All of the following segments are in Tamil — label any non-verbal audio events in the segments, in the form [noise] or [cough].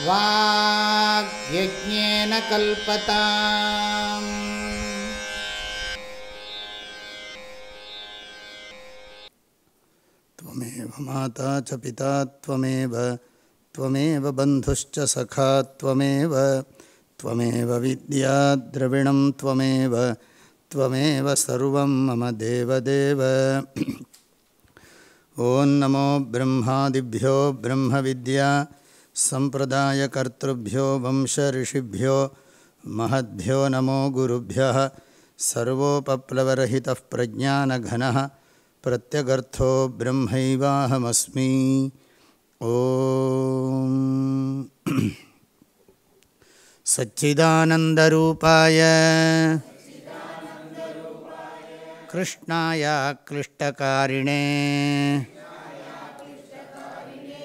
वाग्यज्ञेन कल्पताम्। त्वमेव माता च पिता त्वमेव त्वमेव बन्धुश्च सखा त्वमेव त्वमेव विद्या द्रविणं त्वमेव त्वमेव सर्वं मम देवदेव। [clears throat] ॐ नमो ब्रह्मादिभ्यो ब्रह्मविद्या सम्प्रदायकर्तृभ्यो वंशऋषिभ्यो महद्भ्यो नमो गुरुभ्यः सर्वोपप्लवरहितः प्रज्ञानघनः प्रत्यगर्थो ब्रह्मैवाहमस्मि। ॐ। सच्चिदानन्दरूपाय। कृष्णाय क्लिष्टकारिणे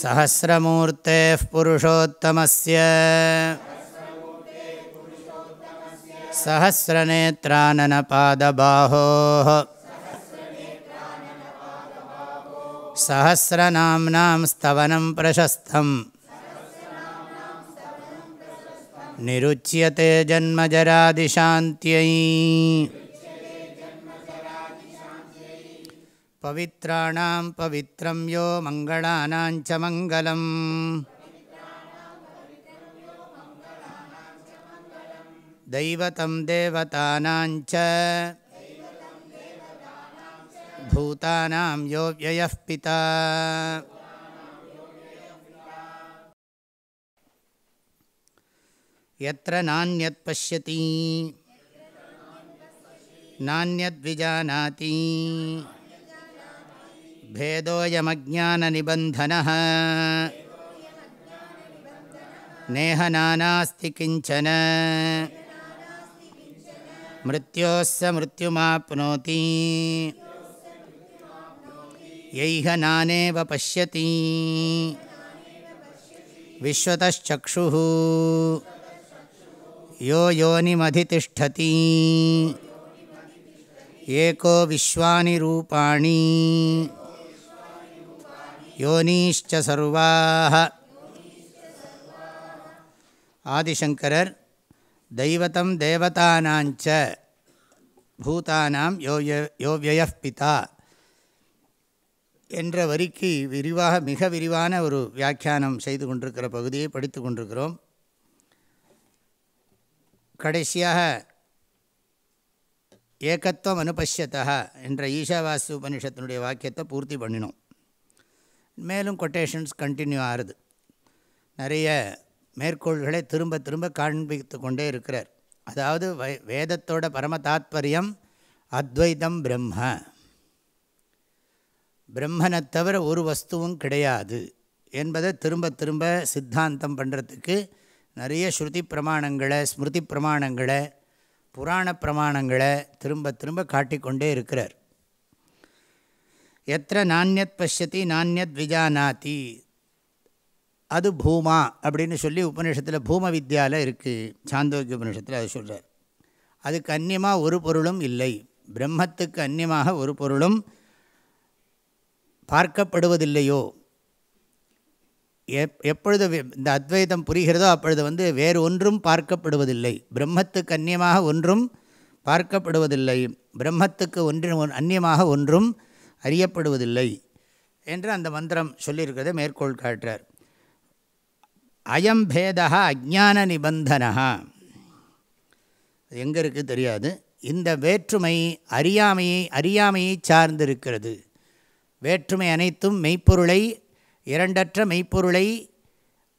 सहस्रमूर्तेः पुरुषोत्तमस्य सहस्रनेत्राननपादबाहोः सहस्रनाम्नां स्तवनं प्रशस्तम् निरुच्यते जन्मजरादिशान्त्यै पवित्राणां पवित्रं यो मङ्गलानां च मङ्गलम्। दैवतं देवतानां च। भूतानां यो व्ययः पिता। यत्र नान्यत् पश्यति। नान्यद्विजानाति भेदोऽयमज्ञाननिबन्धनः नेह नानास्ति किञ्चन मृत्योस्य मृत्युमाप्नोति यैह नानेव पश्यति विश्वतश्चक्षुः यो योनिमधितिष्ठति एको विश्वानि रूपाणि யோனீஷ்ச சர்வாக ஆதிசங்கரர் தெய்வத்தம் தேவதானாஞ்ச பூதானாம் யோய யோவிய பிதா என்ற வரிக்கு விரிவாக மிக விரிவான ஒரு வியாக்கியானம் செய்து கொண்டிருக்கிற பகுதியை படித்து கொண்டிருக்கிறோம். கடைசியாக ஏகத்துவம் அனுபஷ்யத்தா என்ற ஈஷாவாசு உபனிஷத்தினுடைய வாக்கியத்தை பூர்த்தி பண்ணினோம். மேலும் கொட்டேஷன்ஸ் கண்டினியூ ஆகுது நிறைய மேற்கோள்களை திரும்ப திரும்ப காண்பித்து கொண்டே இருக்கிறார். அதாவது வே வேதத்தோட பரம தாத்பரியம் அத்வைதம் பிரம்ம. பிரம்மனை தவிர ஒரு வஸ்துவும் கிடையாது என்பதை திரும்ப திரும்ப சித்தாந்தம் பண்ணுறதுக்கு நிறைய ஸ்ருதி பிரமாணங்களை ஸ்மிருதி பிரமாணங்களை புராண பிரமாணங்களை திரும்ப திரும்ப காட்டிக்கொண்டே இருக்கிறார். எத்த நானியத் பசியத்தி நானியத் விஜானாதி. அது பூமா அப்படின்னு சொல்லி உபநிஷத்தில் பூம வித்யாவில் இருக்குது சாந்தோக்கிய உபநிஷத்தில் அது சொல்கிறார் அதுக்கு அந்நியமாக ஒரு பொருளும் இல்லை. பிரம்மத்துக்கு அந்நியமாக ஒரு பொருளும் பார்க்கப்படுவதில்லையோ? எப் எப்பொழுது இந்த அத்வைதம் புரிகிறதோ அப்பொழுது வந்து வேறு ஒன்றும் பார்க்கப்படுவதில்லை. பிரம்மத்துக்கு அந்நியமாக ஒன்றும் பார்க்கப்படுவதில்லை. பிரம்மத்துக்கு ஒன்றின் அந்நியமாக ஒன்றும் அறியப்படுவதில்லை என்று அந்த மந்திரம் சொல்லியிருக்கிறத மேற்கோள் காட்டுறார். அயம் பேதா அஜான நிபந்தனா. எங்கே இருக்குது தெரியாது. இந்த வேற்றுமை அறியாமையை அறியாமையை சார்ந்திருக்கிறது. வேற்றுமை அனைத்தும் மெய்ப்பொருளை இரண்டற்ற மெய்ப்பொருளை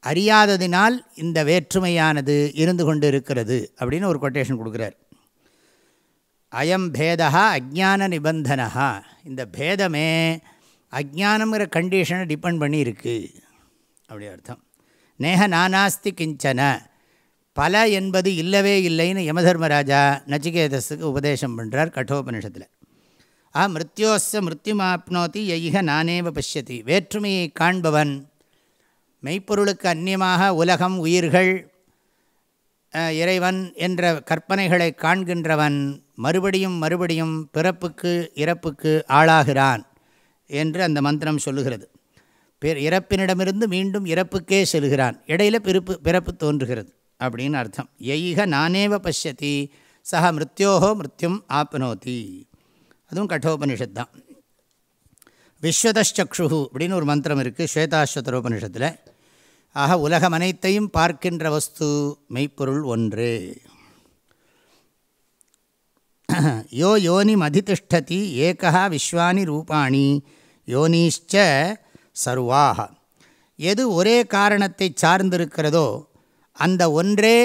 அறியாததினால் இந்த வேற்றுமையானது இருந்து கொண்டு இருக்கிறது அப்படின்னு ஒரு கொட்டேஷன் கொடுக்குறார். அயம் பேதா அஜான நிபந்தனா இந்த பேதமே அஜானங்கிற கண்டிஷனை டிபெண்ட் பண்ணி இருக்குது அப்படி அர்த்தம். நேக நானாஸ்தி கிஞ்சன. பல என்பது இல்லவே இல்லைன்னு யமதர்மராஜா நச்சிகேதஸுக்கு உபதேசம் பண்ணுறார் கட்டோபனிஷத்தில். ஆ மிருத்யோஸ்ஸ மிருத்யுமாப்னோதி யைக நானேவ பஷ்யதி. வேற்றுமையை காண்பவன் மெய்ப்பொருளுக்கு அந்நியமாக உலகம் உயிர்கள் இறைவன் என்ற கற்பனைகளை காண்கின்றவன் மறுபடியும் மறுபடியும் பிறப்புக்கு இறப்புக்கு ஆளாகிறான் என்று அந்த மந்திரம் சொல்லுகிறது. இறப்பினிடமிருந்து மீண்டும் இறப்புக்கே செல்கிறான். இடையில பிறப்பு பிறப்பு தோன்றுகிறது அப்படின்னு அர்த்தம். எய்க நானேவ பஷ்யதி சஹ மிருத்யோகோ மிருத்யும் ஆப்னோதி. அதுவும் கட்டோபனிஷத் தான். விஸ்வதச்சக்ஷு அப்படின்னு ஒரு மந்திரம் இருக்குது ஸ்வேதாஸ்வத்தரோபனிஷத்தில் ஆக உலகம் அனைத்தையும் பார்க்கின்ற வஸ்து மெய்ப்பொருள் ஒன்று. யோ யோனி மதிதிஷ்டதி ஏகா விஸ்வானி ரூபாணி யோனிஷ்ச சர்வாக எது ஒரே காரணத்தை சார்ந்திருக்கிறதோ அந்த ஒன்றே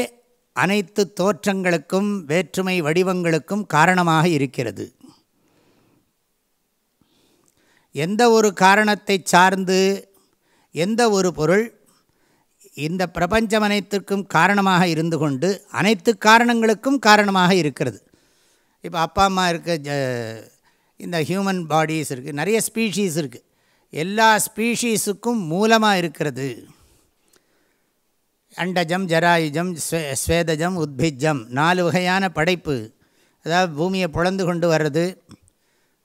அனைத்து தோற்றங்களுக்கும் வேற்றுமை வடிவங்களுக்கும் காரணமாக இருக்கிறது. எந்த ஒரு காரணத்தை சார்ந்து எந்த ஒரு பொருள் இந்த பிரபஞ்சம் அனைத்திற்கும் காரணமாக இருந்து கொண்டு அனைத்து காரணங்களுக்கும் காரணமாக இருக்கிறது. இப்போ அப்பா அம்மா இருக்க ஜ- இந்த ஹியூமன் பாடிஸ் இருக்குது நிறைய ஸ்பீஷீஸ் இருக்குது எல்லா ஸ்பீஷீஸுக்கும் மூலமாக இருக்கிறது. அண்டஜம் ஜராயுஜம் ஸ்வே ஸ்வேதஜம் உத்பிஜம் நாலு வகையான படைப்பு. அதாவது பூமியை பொழந்து கொண்டு வர்றது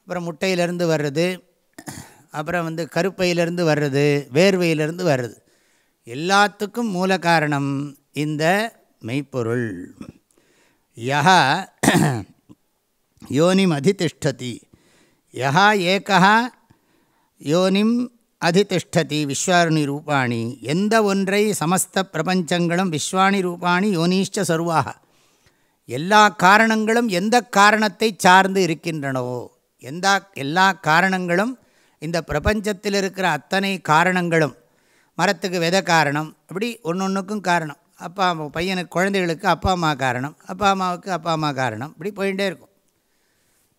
அப்புறம் முட்டையிலேருந்து வர்றது அப்புறம் வந்து கருப்பையிலேருந்து வர்றது வேர்வையிலிருந்து வர்றது. எல்லாத்துக்கும் மூல காரணம் இந்த மெய்ப்பொருள். யா [clears throat] யோனிம் அதிதிஷ்டதி. யஹா ஏகா யோனிம் அதிதிஷ்டதி விஸ்வாரணி ரூபாணி. எந்த ஒன்றை சமஸ்த பிரபஞ்சங்களும் விஸ்வாணி ரூபாணி யோனிஷ்ட சர்வாக எல்லா காரணங்களும் எந்த காரணத்தை சார்ந்து இருக்கின்றனவோ எந்த எல்லா காரணங்களும் இந்த பிரபஞ்சத்தில் இருக்கிற அத்தனை காரணங்களும் மரத்துக்கு விதை காரணம். அப்படி ஒன்று ஒன்றுக்கும் காரணம். அப்பா அம்மா பையனுக்கு குழந்தைகளுக்கு அப்பா அம்மா காரணம். அப்பா அம்மாவுக்கு அப்பா அம்மா காரணம். இப்படி போயிட்டே இருக்கும்.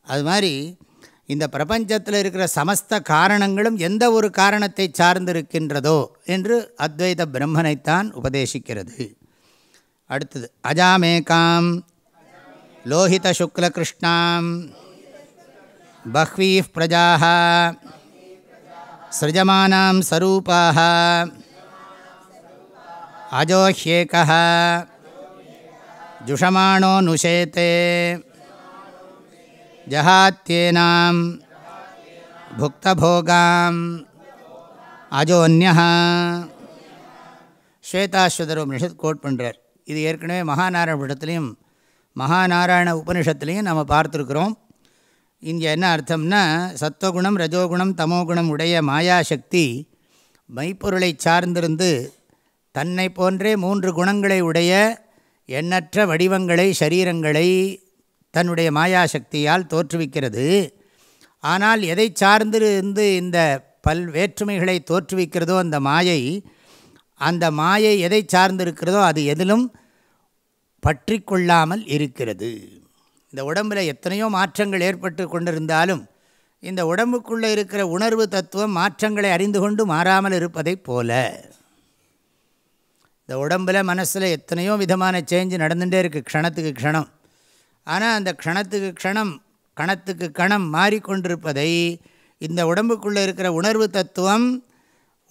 அது மாதிரி இந்த பிரபஞ்சத்தில் இருக்கிற சமஸ்த காரணங்களும் எந்த ஒரு காரணத்தை சார்ந்திருக்கின்றதோ என்று அத்வைத பிரம்மனைத்தான் உபதேசிக்கிறது. அடுத்தது அஜாமேகாம் லோஹித சுக்லகிருஷ்ணாம் பஹ்வீஃப் பஹ்வீः सृजमानां स्वरूपाः अजोह्येकः जुषमाणो नुषेते जहात्येनां भुक्तभोगाम् அஜோன்யः ஸ்வேதாஸ்வதர் உபனிஷத் கோட் பண்ணுறார் இது ஏற்கனவே மகாநாராயண உபனிஷத்துலேயும் மகாநாராயண உபனிஷத்துலேயும் நம்ம பார்த்துருக்குறோம் இங்கே என்ன அர்த்தம்னா சத்துவகுணம் ரஜோகுணம் தமோகுணம் உடைய மாயாசக்தி மைப்பொருளை சார்ந்திருந்து தன்னை போன்றே மூன்று குணங்களை உடைய எண்ணற்ற வடிவங்களை சரீரங்களை தன்னுடைய மாயாசக்தியால் தோற்றுவிக்கிறது. ஆனால் எதை சார்ந்திருந்து இந்த பல் வேற்றுமைகளை தோற்றுவிக்கிறதோ அந்த மாயை அந்த மாயை எதை சார்ந்திருக்கிறதோ அது எதிலும் பற்றி கொள்ளாமல் இருக்கிறது. இந்த உடம்பில் எத்தனையோ மாற்றங்கள் ஏற்பட்டு கொண்டிருந்தாலும் இந்த உடம்புக்குள்ளே இருக்கிற உணர்வு தத்துவம் மாற்றங்களை அறிந்து கொண்டு மாறாமல் இருப்பதைப் போல. இந்த உடம்பில் மனசில் எத்தனையோ விதமான சேஞ்சு நடந்துகிட்டே இருக்குது க்ஷணத்துக்கு க்ஷணம். ஆனால் அந்த க்ஷணத்துக்கு க்ஷணம் கணத்துக்கு கணம் மாறிக்கொண்டிருப்பதை இந்த உடம்புக்குள்ளே இருக்கிற உணர்வு தத்துவம்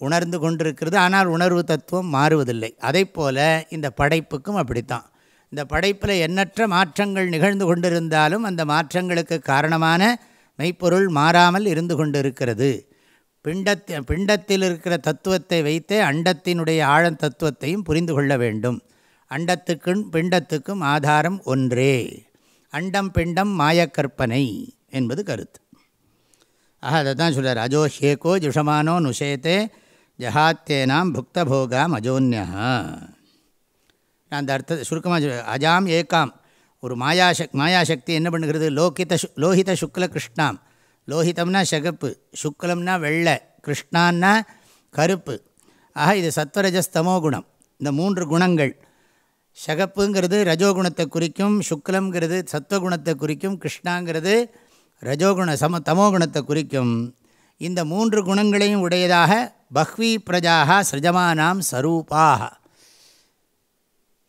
உணர்ந்து கொண்டிருக்கிறது. ஆனால் உணர்வு தத்துவம் மாறுவதில்லை. அதை போல் இந்த படைப்புக்கும் அப்படித்தான். இந்த படைப்பில் எண்ணற்ற மாற்றங்கள் நிகழ்ந்து கொண்டிருந்தாலும் அந்த மாற்றங்களுக்கு காரணமான மெய்ப்பொருள் மாறாமல் இருந்து கொண்டிருக்கிறது. பிண்டத்தி பிண்டத்தில் இருக்கிற தத்துவத்தை வைத்தே அண்டத்தினுடைய ஆழம் தத்துவத்தையும் புரிந்து கொள்ள வேண்டும். அண்டத்துக்கும் பிண்டத்துக்கும் ஆதாரம் ஒன்றே. அண்டம் பிண்டம் மாயக்கற்பனை என்பது கருத்து. ஆக அதை தான் சொல்கிறார் அஜோ ஹேகோ ஜுஷமானோ நுஷேத்தே ஜஹாத்தேனாம் புக்தபோகாம் அஜோன்யா நான் அந்த அர்த்தத்தை சுருக்கமாக சொல்ல அஜாம் ஏகாம். ஒரு மாயாசக் மாயாசக்தி என்ன பண்ணுகிறது? லோகித லோஹித சுக்ல கிருஷ்ணாம். லோஹிதம்னா சகப்பு சுக்லம்னா வெள்ளை கிருஷ்ணான்னா கருப்பு. ஆக இது சத்வரஜஸ்தமோ குணம். இந்த மூன்று குணங்கள். சகப்புங்கிறது ரஜோகுணத்தை குறிக்கும் சுக்லங்கிறது சத்வகுணத்தை குறிக்கும் கிருஷ்ணாங்கிறது ரஜோகுண சம தமோகுணத்தை குறிக்கும். இந்த மூன்று குணங்களையும் உடையதாக பஹ்வி பிரஜாக சிரஜமானாம் சரூபாக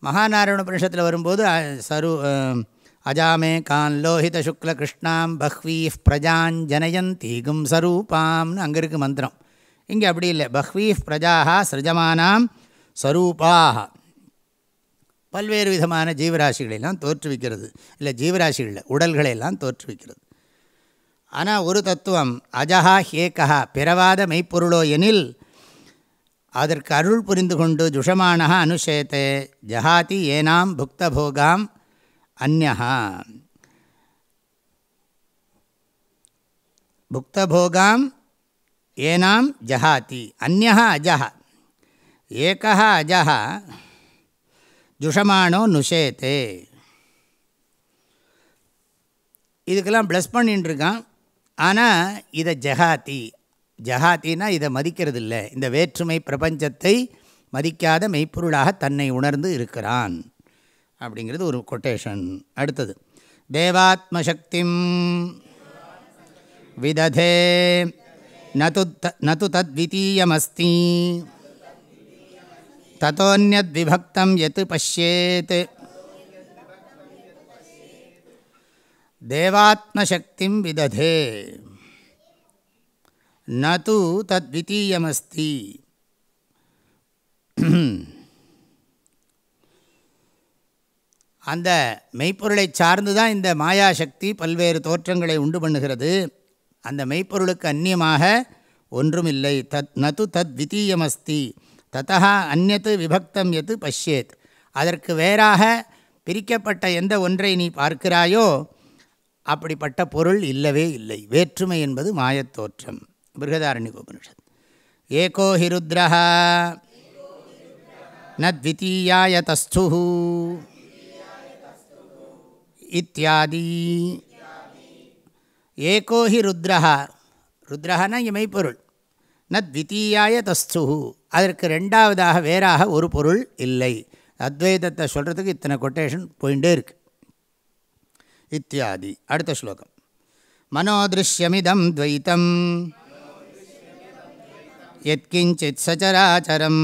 மகாநாராயண உபனிஷத்தில் வரும்போது சரு அஜாமே கான் லோஹித சுக்ல கிருஷ்ணாம் பஹ்வீ பிரஜான் ஜனயந்தீகும் சரூபாம்னு அங்கே இருக்குது மந்திரம். இங்கே அப்படி இல்லை. பஹ்வீ பிரஜாக சிரஜமானாம் சரூபாக பல்வேறு விதமான ஜீவராசிகளெல்லாம் தோற்றுவிக்கிறது. இல்லை ஜீவராசிகளில் உடல்களையெல்லாம் தோற்றுவிக்கிறது. ஆனால் ஒரு தத்துவம் அஜஹா ஹேகா பிறவாத மெய்ப்பொருளோ எனில் அதற்கு அருள் புரிந்து கொண்டு ஜுஷமானः அனுஷேத்தே ஜஹாதி ஏனாம் புக்தபோகாம் அந்யஹா புக்தபோகாம் ஏனாம் ஜஹாதி அந்யஹ அஜஹா. ஏகா அஜஹா. ஜுஷமானோ நுஷேத்தே இதுக்கெல்லாம் ப்ளஸ் பண்ணின்னு இருக்கான் ஆனால் இதை ஜஹாத்தி ஜஹாத்தினா இதை மதிக்கிறது இல்லை இந்த வேற்றுமை பிரபஞ்சத்தை மதிக்காத மெய்ப்பொருளாக தன்னை உணர்ந்து இருக்கிறான். அப்படிங்கிறது ஒரு கொட்டேஷன் அடுத்தது தேவாத்மசக்திம் விததே நது த- நது தத்விதீயமஸ்தி தத்தோன்யத் விபக்தம் எத் பஷ்யேத்? தேவாத்மசக்திம் விததே நது தத்விதீயமஸ்தி அந்த மெய்ப்பொருளை சார்ந்து தான் இந்த மாயாசக்தி பல்வேறு தோற்றங்களை உண்டு பண்ணுகிறது. அந்த மெய்ப்பொருளுக்கு அந்நியமாக ஒன்றுமில்லை. தத் நது தத் விதீயமஸ்தி ததா அந்நத்து விபக்தம் எது பஷ்யேத். அதற்கு வேறாக பிரிக்கப்பட்ட எந்த ஒன்றை நீ பார்க்கிறாயோ அப்படிப்பட்ட பொருள் இல்லவே இல்லை. வேற்றுமை என்பது மாயத்தோற்றம் பிருகதாரண்ய உபனிஷத் ஏகோ ஹி ருத்ரா ந தஸ்து இத்தியாதி ஏகோ ஹி ருத்ரः ருத்ரஹனா இங்கே மெய்ப்பொருள். ந தஸ்து அதற்கு ரெண்டாவதாக வேறாக ஒரு பொருள் இல்லை. அத்வைதத்தை சொல்கிறதுக்கு இத்தனை கொட்டேஷன் போயிட்டே இருக்கு. இத்தியாதி அடுத்த ஸ்லோகம். மனோதிருஷ்யமிதம் துவைத்தம். यत्किञ्चित् सचराचरम्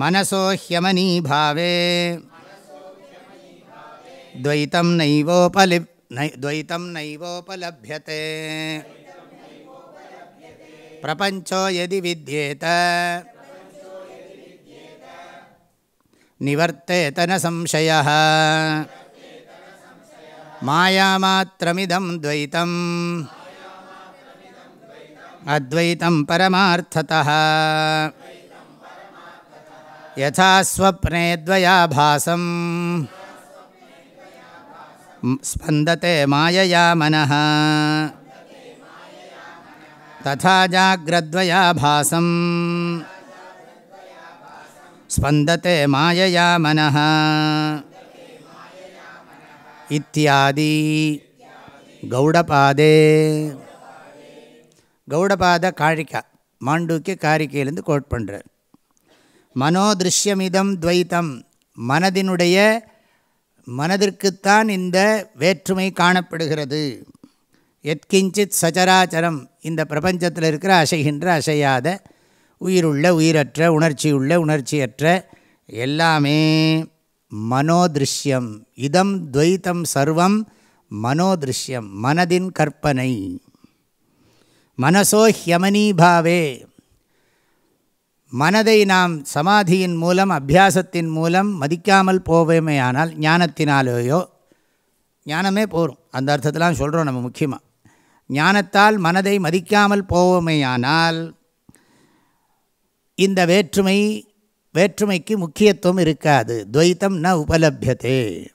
मनसो ह्यमनीभावे द्वैतं नैवोपलि द्वैतं नैवोपलभ्यते प्रपञ्चो यदि विद्येत निवर्तेत न संशयः मायामात्रमिदं द्वैतम् अद्वैतं परमार्थतः यथा स्वप्ने द्वयाभासं स्पन्दते मायया मनः तथा जाग्रद्वयाभासं स्पन्दते मायया मनः इत्यादि गौडपादे கௌடபாத காழிக்கா மாண்டூக்கிய காரிக்கையிலேருந்து கோட் பண்ணுறார் மனோதிருஷ்யமிதம் துவைத்தம் மனதினுடைய மனதிற்குத்தான் இந்த வேற்றுமை காணப்படுகிறது. எத்கிஞ்சித் சச்சராச்சரம் இந்த பிரபஞ்சத்தில் இருக்கிற அசைகின்ற அசையாத உயிருள்ள உயிரற்ற உணர்ச்சியுள்ள உணர்ச்சியற்ற எல்லாமே மனோதிருஷ்யம். இதம் துவைத்தம் சர்வம் மனோதிருஷ்யம் மனதின் கற்பனை. மனசோ ஹியமனீபாவே மனதை நாம் சமாதியின் மூலம் அபியாசத்தின் மூலம் மதிக்காமல் போவேமேயானால் ஞானத்தினாலேயோ ஞானமே போகும் அந்த அர்த்தத்தெலாம் சொல்கிறோம் நம்ம முக்கியமாக ஞானத்தால் மனதை மதிக்காமல் போவோமேயானால் இந்த வேற்றுமை வேற்றுமைக்கு முக்கியத்துவம் இருக்காது. துவைத்தம் ந உபலபியத்தே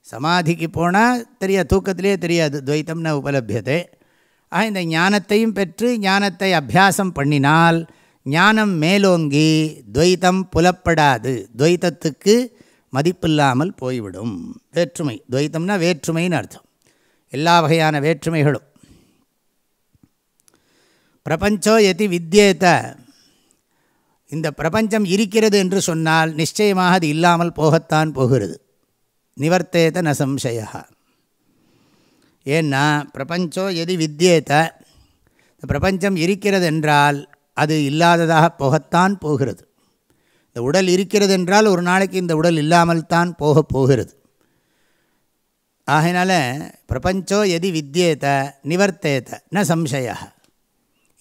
சமாதிக்கு போனால் தெரியாது தூக்கத்திலே தெரியாது துவைத்தம் ந உபலபியத்தே ஆக இந்த ஞானத்தையும் பெற்று ஞானத்தை அபியாசம் பண்ணினால் ஞானம் மேலோங்கி துவைத்தம் புலப்படாது. துவைத்தத்துக்கு மதிப்பில்லாமல் போய்விடும். வேற்றுமை. துவைத்தம்னா வேற்றுமைன்னு அர்த்தம். எல்லா வகையான வேற்றுமைகளும். பிரபஞ்சோ எதி வித்தியேத இந்த பிரபஞ்சம் இருக்கிறது என்று சொன்னால் நிச்சயமாக அது இல்லாமல் போகத்தான் போகிறது. நிவர்த்தேத ந ஏன்னா பிரபஞ்சம் எதி வித்தியேத. இந்த பிரபஞ்சம் இருக்கிறது என்றால் அது இல்லாததாக போகத்தான் போகிறது. இந்த உடல் இருக்கிறது என்றால் ஒரு நாளைக்கு இந்த உடல் இல்லாமல் தான் போக போகிறது. ஆகையினால பிரபஞ்சோ எதி வித்தியேத நிவர்த்தேத ந சம்சயா.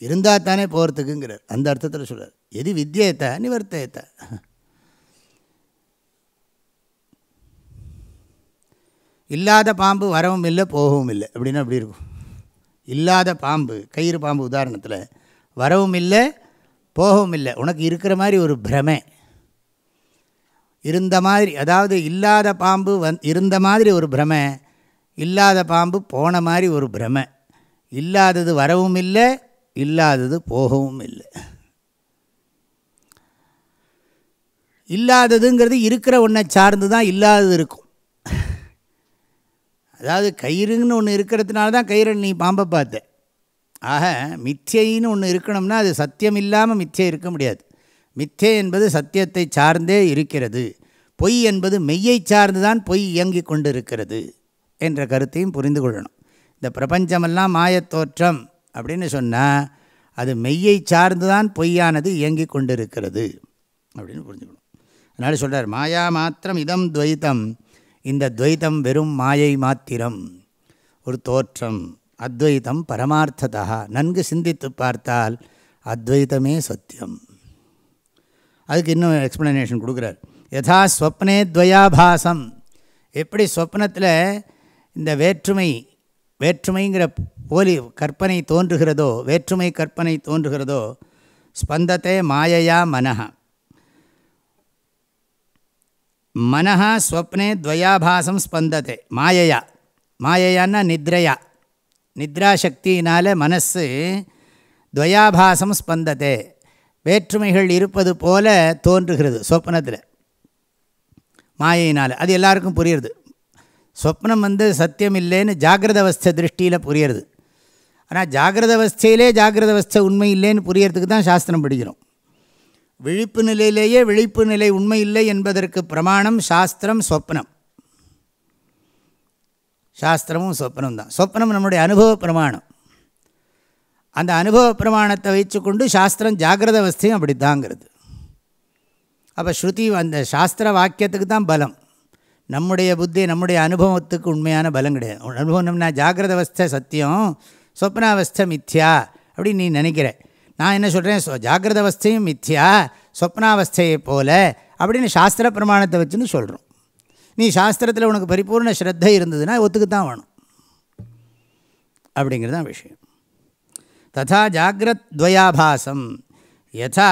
இருந்தால் தானே போகிறதுக்குங்கிறார் அந்த அர்த்தத்தில் சொல்கிறார் எது வித்தியேத்த நிவர்த்தேத்த இல்லாத பாம்பு வரவும் இல்லை போகவும் இல்லை. அப்படின்னா அப்படி இருக்கும்? இல்லாத பாம்பு கயிறு பாம்பு உதாரணத்தில் வரவும் இல்லை போகவும் இல்லை. உனக்கு இருக்கிற மாதிரி ஒரு பிரமை. இருந்த மாதிரி அதாவது இல்லாத பாம்பு வந் இருந்த மாதிரி ஒரு பிரமை இல்லாத பாம்பு போன மாதிரி ஒரு பிரமை. இல்லாதது வரவும் இல்லை இல்லாதது போகவும் இல்லை. இல்லாததுங்கிறது இருக்கிற ஒன்றை சார்ந்து தான் இல்லாதது இருக்கும். அதாவது கயிறுன்னு ஒன்று இருக்கிறதுனால தான் கயிறை நீ பாம்பை பார்த்த. ஆக மித்தியைன்னு ஒன்று இருக்கணும்னா அது சத்தியம் இல்லாமல் மித்தியை இருக்க முடியாது. மித்தே என்பது சத்தியத்தை சார்ந்தே இருக்கிறது. பொய் என்பது மெய்யை சார்ந்து தான் பொய் இயங்கி கொண்டு இருக்கிறது என்ற கருத்தையும் புரிந்து கொள்ளணும். இந்த பிரபஞ்சமெல்லாம் மாயத்தோற்றம் அப்படின்னு சொன்னால் அது மெய்யை சார்ந்து தான் பொய்யானது இயங்கி கொண்டு இருக்கிறது அப்படின்னு புரிஞ்சுக்கணும். அதனால் சொல்கிறார் மாயா மாத்திரம் இதம் துவைத்தம் இந்த துவைத்தம் வெறும் மாயை மாத்திரம். ஒரு தோற்றம். அத்வைத்தம் பரமார்த்ததா. நன்கு சிந்தித்து பார்த்தால் அத்வைத்தமே சத்தியம். அதுக்கு இன்னும் எக்ஸ்ப்ளனேஷன் கொடுக்குறார். யதா ஸ்வப்னே துவயாபாசம். எப்படி ஸ்வப்னத்தில் இந்த வேற்றுமை வேற்றுமைங்கிற போலி கற்பனை தோன்றுகிறதோ வேற்றுமை கற்பனை தோன்றுகிறதோ ஸ்பந்தத்தை மாயையா மனஹா. மனஹா ஸ்வப்னே துவயாபாசம் ஸ்பந்தத்தை மாயையா. மாயையான்னா நித்ரையா. நித்ரா சக்தியினால் மனசு துவயாபாசம் ஸ்பந்தத்தை வேற்றுமைகள் இருப்பது போல தோன்றுகிறது சொப்னத்தில் மாயையினால். அது எல்லாருக்கும் புரியுறது. சொப்னம் வந்து சத்தியம் இல்லைன்னு ஜாகிரத அவஸ்தை திருஷ்டியில் புரியுறது. ஆனால் ஜாகிரத அவஸ்தையிலே ஜாகிரத அவஸ்தை உண்மை இல்லைன்னு புரியறதுக்கு தான் சாஸ்திரம் படிக்கிறோம். விழிப்பு நிலையிலேயே விழிப்பு நிலை உண்மை இல்லை என்பதற்கு பிரமாணம் சாஸ்திரம் சொப்னம் சாஸ்திரமும் சொப்னம் தான். சொப்னம் நம்முடைய அனுபவ பிரமாணம். அந்த அனுபவ பிரமாணத்தை வச்சுக்கொண்டு சாஸ்திரம் ஜாகிரத அவஸ்தையும் அப்படி தாங்கிறது அப்போ ஸ்ருதி அந்த சாஸ்திர வாக்கியத்துக்கு தான் பலம். நம்முடைய புத்தி நம்முடைய அனுபவத்துக்கு உண்மையான பலம் கிடையாது. அனுபவம்னா ஜாகிரத அவஸ்தை சத்தியம் சொப்னாவஸ்தை மித்யா அப்படின்னு நீ நினைக்கிற. நான் என்ன சொல்கிறேன் ஜாகிரத அவஸ்தையும் மித்யா சொப்னாவஸ்தையை போல அப்படின்னு சாஸ்திர பிரமாணத்தை வச்சுன்னு சொல்கிறோம் நீ சாஸ்திரத்தில் உனக்கு பரிபூர்ண ஸ்ரத்தை இருந்ததுன்னா ஒத்துக்குத்தான் வேணும். அப்படிங்கிறது தான் விஷயம். ததா ஜாகிரத் துவயாபாசம். யதா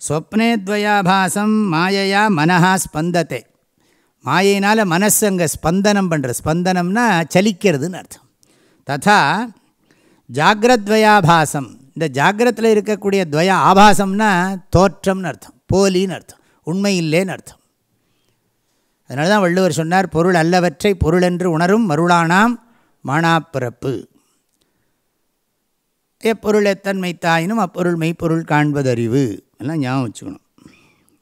சொப்னே துவயாபாசம் மாயையா மனஹா ஸ்பந்தத்தை மாயினால் மனசு அங்கே ஸ்பந்தனம் பண்ணுறது ஸ்பந்தனம்னா சலிக்கிறதுன்னு அர்த்தம். ததா ஜாகிரத்வயாபாசம் இந்த ஜாகிரத்தில் இருக்கக்கூடிய துவய ஆபாசம்னா தோற்றம்னு அர்த்தம் போலின்னு அர்த்தம் உண்மை இல்லைன்னு அர்த்தம். அதனால தான் வள்ளுவர் சொன்னார் பொருள் அல்லவற்றை பொருள் என்று உணரும் மருளானாம் மானாப்பிறப்பு. எப்பொருள் எத்தன்மை தாயினும் அப்பொருள் மெய்ப்பொருள் காண்பதறிவு. எல்லாம் ஞாபகம் வச்சுக்கணும்.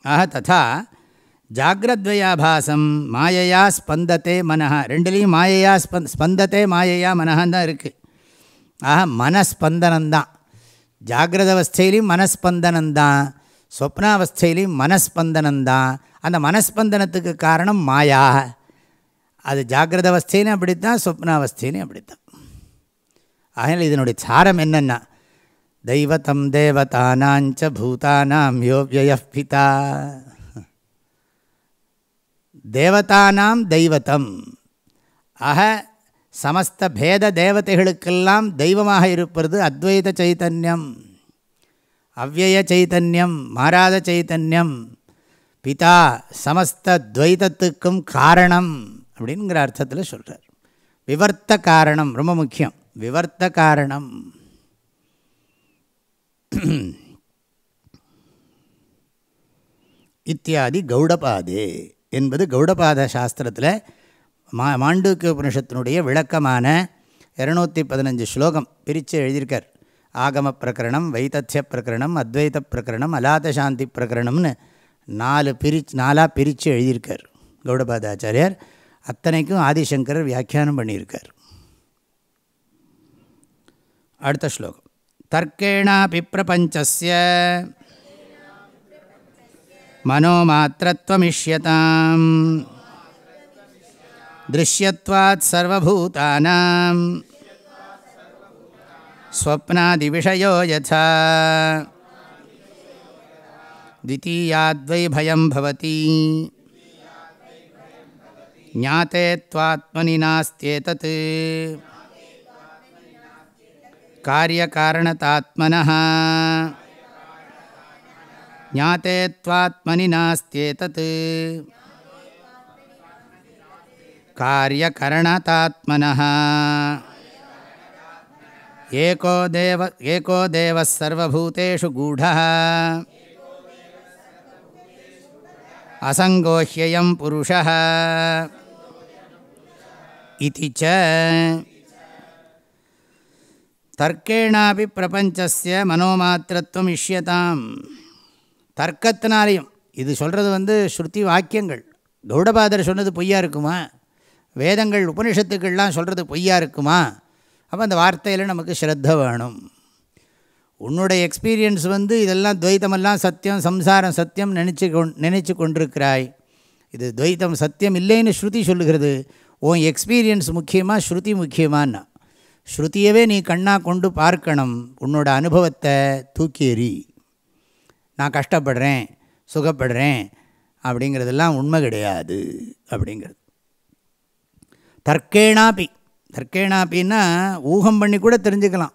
ஆக ததா ஜாகிரத்வயாபாசம் மாயையா ஸ்பந்தத்தே மனஹா ரெண்டுலேயும் மாயையா ஸ்பந் ஸ்பந்தத்தே மாயையா மனஹான் தான் இருக்குது ஆக மனஸ்பந்தனம்தான். ஜாகிரத அவஸ்தையிலையும் மனஸ்பந்தனந்தான் சொப்னாவஸ்தையிலையும் மனஸ்பந்தனந்தான் அந்த மனஸ்பந்தனத்துக்கு காரணம் மாயா. அது ஜாகிரத அவஸ்தைன்னு அப்படித்தான் சொப்னாவஸ்தைன்னு அப்படித்தான். ஆகையால் இதனுடைய சாரம் என்னென்னா தெய்வத்தம் தேவதானாஞ்ச பூதானாம் யோவிய தேவதானாம் தெய்வத்தம் ஆக சமஸ்த பேத தேவதைகளுக்கெல்லாம் தெய்வமாக இருப்பது அத்வைத சைத்தன்யம். அவ்வய சைத்தன்யம் மாறாத சைத்தன்யம் பிதா சமஸ்த துவைதத்துக்கும் காரணம் அப்படிங்கிற அர்த்தத்தில் சொல்கிறார் விவர்த்த காரணம் ரொம்ப முக்கியம். விவர்த்த காரணம். இத்தியாதி கௌடபாதே என்பது கௌடபாத சாஸ்திரத்தில் மா மாண்டூக்கிய உபனிஷத்தினுடைய விளக்கமான இரநூத்தி பதினஞ்சு ஸ்லோகம் பிரித்து எழுதியிருக்கார். ஆகம பிரகரணம் வைத்தத்திய பிரகரணம் அத்வைத பிரகரணம் அலாத சாந்தி பிரகரணம்னு நாலு பிரிச்சு நாலாக பிரித்து எழுதியிருக்கார் கௌடபாதாச்சாரியார். அத்தனைக்கும் ஆதிசங்கரர் வியாக்கியானம் பண்ணியிருக்கார். அடுத்த ஸ்லோகம். தர்க்கேணாபி பிரபஞ்சஸ்ய மனோமாத்திரத்வமிஷ்யதாம் दृश्यत्वात् सर्वभूतानां। स्वप्नादिविषयो यथा। द्वितीयाद्वै भयं भवति। ज्ञाते त्वात्मनि नास्त्येतत्। कार्यकारणतात्मनः। ज्ञाते त्वात्मनि नास्त्येतत् कार्यकरणतात्मनः एको देव एको देवः सर्वभूतेषु गूढः असङ्गोह्ययं पुरुषः इति च தர்க்கேணாபி பிரபஞ்சஸ்ய மனோமாத்திரத்துவம் இஷ்யதாம் தர்க்கத்தினாலையும் இது சொல்கிறது வந்து ஸ்ருதி வாக்கியங்கள் கௌடபாதர் சொன்னது பொய்யா இருக்குமா வேதங்கள் உபனிஷத்துக்கள்லாம் சொல்கிறது பொய்யா இருக்குமா? அப்போ அந்த வார்த்தையில் நமக்கு ஸ்ரத்த வேணும். உன்னுடைய எக்ஸ்பீரியன்ஸ் வந்து இதெல்லாம் துவைத்தமெல்லாம் சத்தியம் சம்சாரம் சத்தியம் நினச்சி கொண் நினச்சி கொண்டிருக்கிறாய். இது துவைத்தம் சத்தியம் இல்லைன்னு ஸ்ருதி சொல்லுகிறது. உன் எக்ஸ்பீரியன்ஸ் முக்கியமாக ஸ்ருதி முக்கியமானா ஸ்ருதியவே நீ கண்ணாக கொண்டு பார்க்கணும். உன்னோட அனுபவத்தை தூக்கி எறி நான் கஷ்டப்படுறேன் சுகப்படுறேன் அப்படிங்கிறதெல்லாம் உண்மை கிடையாது அப்படிங்கிறது. தர்க்கேணாப்பி தர்க்கேணாப்பின்னா ஊகம் பண்ணி கூட தெரிஞ்சுக்கலாம்.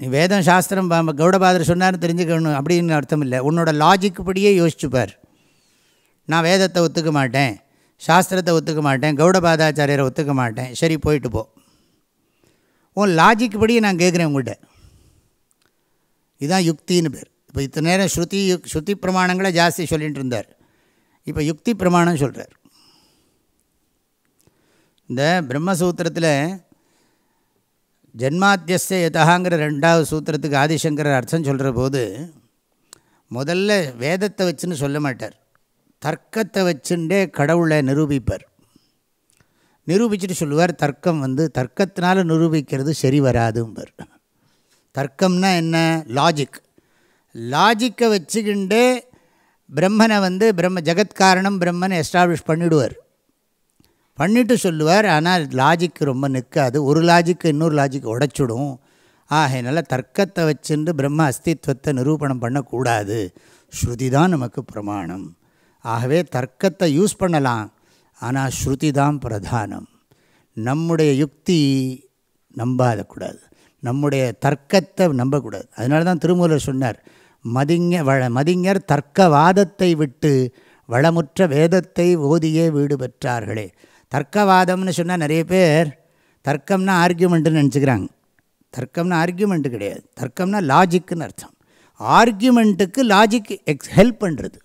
நீ வேதம் சாஸ்திரம் கௌடபாதர் சொன்னார் தெரிஞ்சுக்கணும் அப்படின்னு அர்த்தம் இல்லை. உன்னோட லாஜிக் படியே யோசிச்சுப்பார் நான் வேதத்தை ஒத்துக்க மாட்டேன் சாஸ்திரத்தை ஒத்துக்க மாட்டேன் கௌடபாதாச்சாரியரை ஒத்துக்க மாட்டேன். சரி போயிட்டு போ. உன் லாஜிக் படியே நான் கேட்குறேன் உங்கள்கிட்ட இதுதான் யுக்தின்னு பேர். இப்போ இத்தனை நேரம் ஸ்ருதி ஸ்ருதி பிரமாணங்களை ஜாஸ்தி சொல்லிகிட்டு இருந்தார். இப்போ யுக்தி பிரமாணம் சொல்கிறார் இந்த பிரம்மசூத்திரத்தில் ஜென்மாத்தியஸ்ய யதகாங்கிற ரெண்டாவது சூத்திரத்துக்கு ஆதிசங்கரர் அர்த்தம் சொல்கிற போது முதல்ல வேதத்தை வச்சுன்னு சொல்ல மாட்டார். தர்க்கத்தை வச்சுட்டே கடவுளை நிரூபிப்பார். நிரூபிச்சுட்டு சொல்லுவார் தர்க்கம் வந்து தர்க்கத்தினால நிரூபிக்கிறது சரி வராதும்பார். தர்க்கம்னா என்ன? லாஜிக் லாஜிக்கை வச்சுக்கிண்டே பிரம்மனை வந்து பிரம்ம ஜெகத்காரணம் பிரம்மனை எஸ்டாப்ளிஷ் பண்ணிவிடுவார் பண்ணிட்டு சொல்லுவார் ஆனால் லாஜிக் ரொம்ப நிற்காது. ஒரு லாஜிக்கு இன்னொரு லாஜிக் உடைச்சுடும். ஆகையினால தர்க்கத்தை வச்சுட்டு பிரம்ம அஸ்தித்வத்தை நிரூபணம் பண்ணக்கூடாது. ஸ்ருதி தான் நமக்கு பிரமாணம். ஆகவே தர்க்கத்தை யூஸ் பண்ணலாம் ஆனால் ஸ்ருதி தான் பிரதானம். நம்முடைய யுக்தி நம்பாதக்கூடாது. நம்முடைய தர்க்கத்தை நம்பக்கூடாது. அதனால தான் திருமூலர் சொன்னார் மதிங்க வள மதிஞர் தர்க்கவாதத்தை விட்டு வளமுற்ற வேதத்தை ஓதியே வீடு பெற்றார்களே. தர்க்கவாதம்னு சொன்னால் நிறைய பேர் தர்க்கம்னா ஆர்கியூமெண்ட்டுன்னு நினச்சிக்கிறாங்க. தர்க்கம்னா ஆர்கியூமெண்ட்டு கிடையாது. தர்க்கம்னா லாஜிக்குன்னு அர்த்தம். ஆர்கியூமெண்ட்டுக்கு லாஜிக் எக்ஸ் ஹெல்ப் பண்ணுறது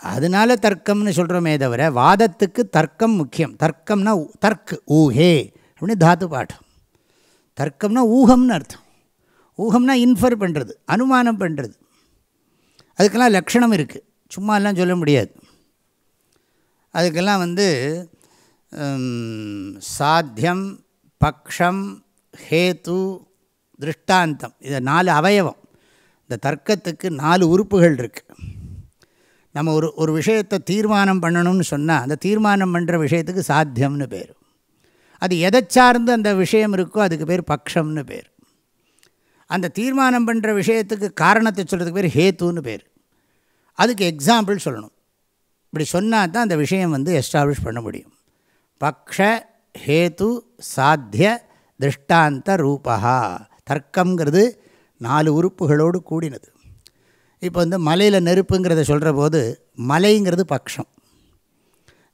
அதனால தர்க்கம்னு சொல்கிறோமே தவிர வாதத்துக்கு தர்க்கம் முக்கியம். தர்க்கம்னா தர்க்கு ஊஹே அப்படின்னு தாத்து பாடம் தர்க்கம்னா ஊகம்னு அர்த்தம். ஊகம்னா இன்ஃபர் பண்ணுறது அனுமானம் பண்ணுறது அதுக்கெல்லாம் லக்ஷணம் இருக்குது சும்மாலாம் சொல்ல முடியாது. அதுக்கெல்லாம் வந்து சாத்தியம் பக்ஷம் ஹேத்து திருஷ்டாந்தம். இது நாலு அவயவம். இந்த தர்க்கத்துக்கு நாலு உறுப்புகள் இருக்குது நம்ம ஒரு ஒரு விஷயத்தை தீர்மானம் பண்ணணும்னு சொன்னால் அந்த தீர்மானம் பண்ணுற விஷயத்துக்கு சாத்தியம்னு பேர். அது எதை சார்ந்து அந்த விஷயம் இருக்கோ அதுக்கு பேர் பக்ஷம்னு பேர். அந்த தீர்மானம் பண்ணுற விஷயத்துக்கு காரணத்தை சொல்கிறதுக்கு பேர் ஹேத்துன்னு பேர். அதுக்கு எக்ஸாம்பிள் சொல்லணும். இப்படி சொன்னால் தான் அந்த விஷயம் வந்து எஸ்டாப்ளிஷ் பண்ண முடியும். பக்ஷ ஹேத்து சாத்திய திருஷ்டாந்த ரூபா தர்க்கங்கிறது நாலு உறுப்புகளோடு கூடினது. இப்போ வந்து மலையில் நெருப்புங்கிறத சொல்கிற போது மலைங்கிறது பக்ஷம்.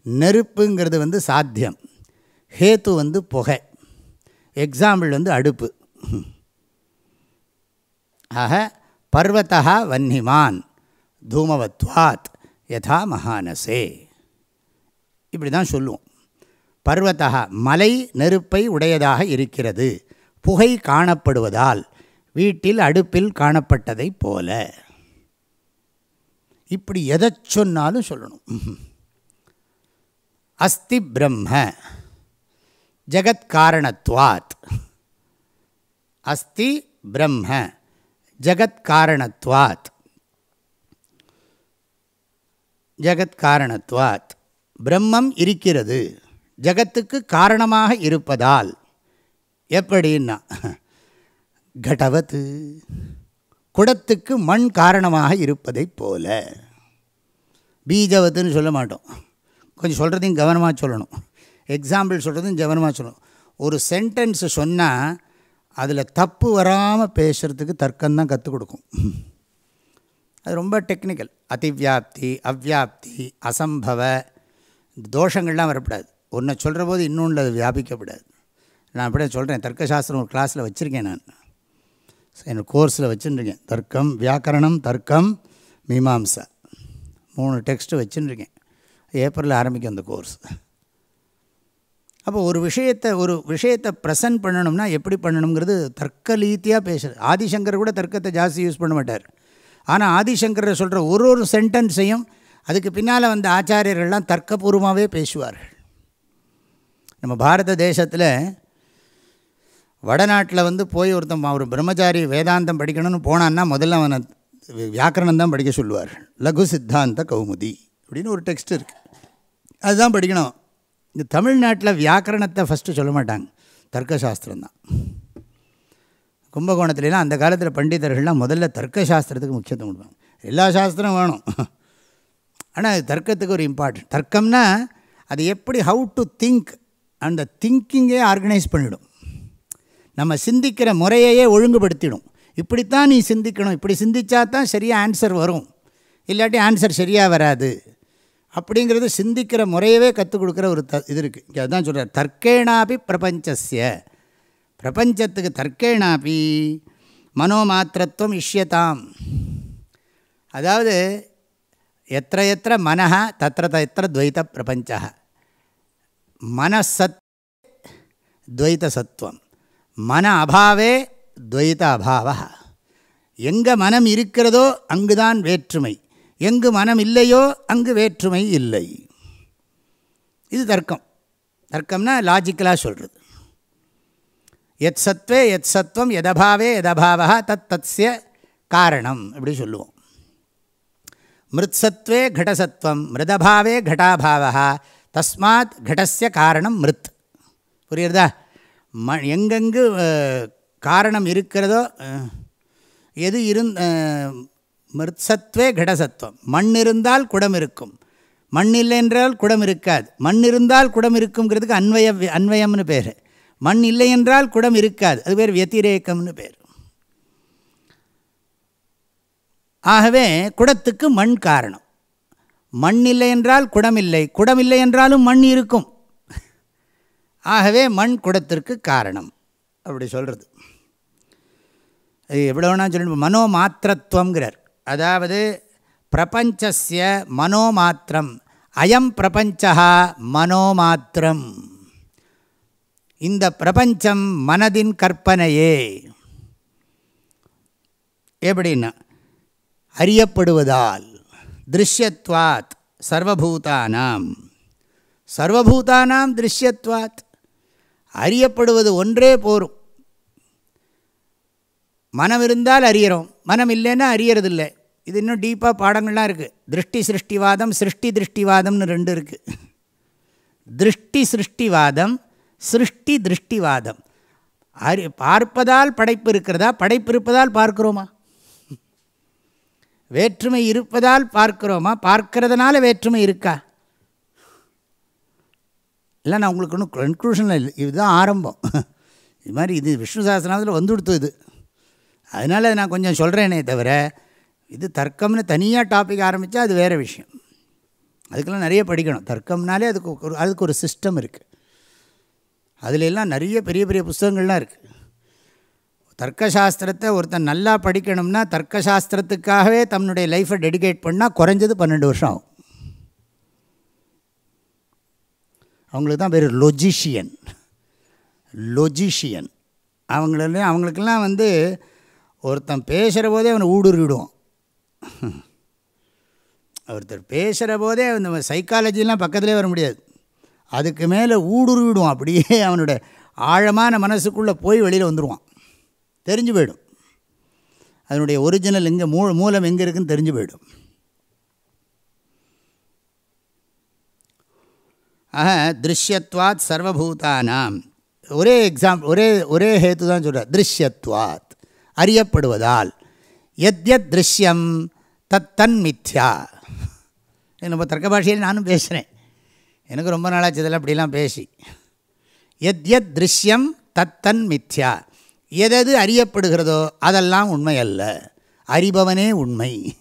நெருப்புங்கிறது வந்து சாத்தியம். ஹேத்து வந்து புகை. எக்ஸாம்பிள் வந்து அடுப்பு. ஆக பர்வத்தா வன்னிமான். தூமவத்வாத். யதா மகானசே. இப்படி தான் சொல்லுவோம். பர்வத்தா மலை நெருப்பை உடையதாக இருக்கிறது. புகை காணப்படுவதால் வீட்டில் அடுப்பில் காணப்பட்டதைப் போல. இப்படி எதை சொன்னாலும் சொல்லணும். அஸ்தி பிரம்ம ஜகத்காரணத்வாத். அஸ்தி பிரம்ம ஜகத்காரணத்வாத். ஜெகத் காரணத்துவாத் பிரம்மம் இருக்கிறது. ஜகத்துக்கு காரணமாக இருப்பதால் எப்படின்னா கடவத்து குடத்துக்கு மண் காரணமாக இருப்பதைப் போல. பீஜவத்துன்னு சொல்ல மாட்டோம். கொஞ்சம் சொல்கிறதையும் கவனமாக சொல்லணும். எக்ஸாம்பிள் சொல்கிறதையும் கவனமாக சொல்லணும். ஒரு சென்டென்ஸ் சொன்னால் அதில் தப்பு வராமல் பேசுகிறதுக்கு தர்க்கம்தான் கற்றுக் கொடுக்கும். அது ரொம்ப டெக்னிக்கல் அதிவியாப்தி அவ்வியாப்தி அசம்பவ தோஷங்கள்லாம் வரக்கூடாது. ஒன்றை சொல்கிற போது இன்னொன்று அது வியாபிக்கப்படாது. நான் அப்படியே சொல்கிறேன் தர்க்கசாஸ்திரம் ஒரு கிளாஸில் வச்சுருக்கேன் நான். என்னோடய கோர்ஸில் வச்சுருக்கேன் தர்க்கம் வியாக்கரணம் தர்க்கம் மீமாம்சா. மூணு டெக்ஸ்ட்டு வச்சுருக்கேன் ஏப்ரலில் ஆரம்பிக்கும் அந்த கோர்ஸ் அப்போ ஒரு விஷயத்தை ஒரு விஷயத்தை ப்ரெசன்ட் பண்ணணும்னா எப்படி பண்ணணுங்கிறது தர்க்க ரீதியாக பேசுறது. ஆதிசங்கர் கூட தர்க்கத்தை ஜாஸ்தி யூஸ் பண்ண மாட்டார். ஆனால் ஆதிசங்கரை சொல்கிற ஒரு ஒரு சென்டென்ஸையும் அதுக்கு பின்னால் வந்த ஆச்சாரியர்கள்லாம் தர்க்கபூர்வமாகவே பேசுவார்கள். நம்ம பாரத தேசத்தில் வடநாட்டில் வந்து போய் ஒருத்தன் ஒரு பிரம்மச்சாரி வேதாந்தம் படிக்கணும்னு போனான்னா முதல்ல அவனை வியாக்கரணம் தான் படிக்க சொல்லுவார். லகு சித்தாந்த கௌமுதி அப்படின்னு ஒரு டெக்ஸ்ட் இருக்குது அதுதான் படிக்கணும். இந்த தமிழ்நாட்டில் வியாக்கரணத்தை ஃபஸ்ட்டு சொல்ல மாட்டாங்க. தர்க்கசாஸ்திரம் தான். கும்பகோணத்துலலாம் அந்த காலத்தில் பண்டிதர்கள்லாம் முதல்ல தர்க்க சாஸ்திரத்துக்கு முக்கியத்துவம் கொடுப்பாங்க. எல்லா சாஸ்திரம் வேணும். ஆனால் அது தர்க்கத்துக்கு ஒரு இம்பார்ட்டன்ட் தர்க்கம்னா அது எப்படி ஹவு டு திங்க் அந்த திங்கிங்கே ஆர்கனைஸ் பண்ணிடும். நம்ம சிந்திக்கிற முறையையே ஒழுங்குபடுத்திடும். இப்படித்தான் நீ சிந்திக்கணும். இப்படி சிந்திச்சா தான் சரியாக ஆன்சர் வரும். இல்லாட்டி ஆன்சர் சரியாக வராது. அப்படிங்கிறது சிந்திக்கிற முறையவே கற்றுக் கொடுக்குற ஒரு த இது இருக்குது இங்கே அதுதான் சொல்கிறார் தர்க்கேனாபி பிரபஞ்சஸ்ய. பிரபஞ்சத்துக்கு தர்க்கேணாபி மனோமாத்திரத்துவம் இஷ்யதாம் அதாவது எத்த எத்த மனஹ தத்திர தத்திர துவைத்த பிரபஞ்ச மனசத் துவைதசத்துவம் மன அபாவே துவைத அபாவ எங்கே மனம் இருக்கிறதோ அங்குதான் வேற்றுமை. எங்கு மனம் இல்லையோ அங்கு வேற்றுமை இல்லை. இது தர்க்கம். தர்க்கம்னா லாஜிக்கலாக சொல்கிறது எத் சத்வே எத் சத்வம் எதபாவே எதபாவா தத் தத்ய காரணம் அப்படி சொல்லுவோம். மிருத்சத்வே கடசத்வம் மிருதபாவே கடாபாவா தஸ்மாத் கடசிய காரணம் மிருத். புரியுறதா? ம எங்கெங்கு காரணம் இருக்கிறதோ எது இருந் மிருத்சத்வே கடசத்வம் மண் இருந்தால் குடம் இருக்கும். மண் இல்லை என்றால் குடம் இருக்காது. மண் இருந்தால் குடம் இருக்குங்கிறதுக்கு அன்வய அன்வயம்னு பேர். மண் இல்லை என்றால் குடம் இருக்காது. அது பேர் வத்திரேக்கம்னு பேர். ஆகவே குடத்துக்கு மண் காரணம். மண் இல்லை என்றால் குடம் இல்லை. குடம் இல்லை என்றாலும் மண் இருக்கும். ஆகவே மண் குடத்திற்கு காரணம். அப்படி சொல்கிறது அது சொல்லணும் மனோமாத்திரத்துவங்கிறார் அதாவது பிரபஞ்சஸ்ய மனோமாத்திரம். அயம் பிரபஞ்சா மனோமாத்திரம். இந்த பிரபஞ்சம் மனதின் கற்பனையே. எப்படின்னா அறியப்படுவதால் திருஷ்யத்வாத் சர்வபூதானாம். சர்வபூதானாம் திருஷ்யத்வாத். அறியப்படுவது ஒன்றே போரும். மனம் இருந்தால் அறியறோம். மனம் இல்லைன்னா அறியறதில்லை. இது இன்னும் டீப்பாக பாடங்கள்லாம் இருக்குது திருஷ்டி சிருஷ்டிவாதம் சிருஷ்டி திருஷ்டிவாதம்னு ரெண்டு இருக்குது திருஷ்டி சிருஷ்டிவாதம் சிருஷ்டி திருஷ்டிவாதம் அறி பார்ப்பதால் படைப்பு இருக்கிறதா? படைப்பு இருப்பதால் பார்க்கிறோமா? வேற்றுமை இருப்பதால் பார்க்கிறோமா? பார்க்கறதுனால வேற்றுமை இருக்கா? இல்லை நான் உங்களுக்கு ஒன்றும் கன்க்ளூஷனில் இல்லை. இதுதான் ஆரம்பம். இது மாதிரி இது விஷ்ணு சாஸ்திரத்தில் வந்து கொடுத்தது இது. அதனால் நான் கொஞ்சம் சொல்கிறேனே தவிர இது தர்க்கம்னு தனியாக டாபிக் ஆரம்பித்தா அது வேறு விஷயம். அதுக்கெல்லாம் நிறைய படிக்கணும். தர்க்கம்னாலே அதுக்கு ஒரு அதுக்கு ஒரு சிஸ்டம் இருக்குது அதிலெல்லாம் நிறைய பெரிய பெரிய புஸ்தகங்கள்லாம் இருக்குது தர்க்கசாஸ்திரத்தை ஒருத்தன் நல்லா படிக்கணும்னா தர்க்கசாஸ்திரத்துக்காகவே தன்னுடைய லைஃப்பை டெடிகேட் பண்ணால் குறைஞ்சது பன்னெண்டு வருஷம் ஆகும். அவங்களுக்கு தான் பேர் லொஜிஷியன் லொஜிஷியன் அவங்கள அவங்களுக்கெல்லாம் வந்து ஒருத்தன் பேசுகிற போதே அவனை ஊடுருவிடுவான். ஒருத்தர் பேசுகிற போதே அந்த சைக்காலஜிலாம் பக்கத்துலேயே வர முடியாது. அதுக்கு மேலே ஊடுருவிடும் அப்படியே அவனோட ஆழமான மனசுக்குள்ளே போய் வெளியில் வந்துடுவான் தெரிஞ்சு போயிடும். அதனுடைய ஒரிஜினல் எங்கே மூ மூலம் எங்கே இருக்குதுன்னு தெரிஞ்சு போயிடும். ஆக திருஷ்யத்வாத் சர்வபூதானாம். ஒரே எக்ஸாம்பிள் ஒரே ஒரே ஹேத்து தான் சொல்கிறார் திருஷ்யத்வாத் அறியப்படுவதால். எத் எத் திருஷ்யம் தத்தன் மித்யா. இது நம்ம தர்க்க பாஷையில் நானும் பேசுகிறேன் எனக்கு ரொம்ப நாளாச்சு இதெல்லாம் அப்படிலாம் பேசி. எத் எத் திருஷ்யம் தத்தன் மித்யா. எதது அறியப்படுகிறதோ அதெல்லாம் உண்மை அல்ல. அறிபவனே உண்மை.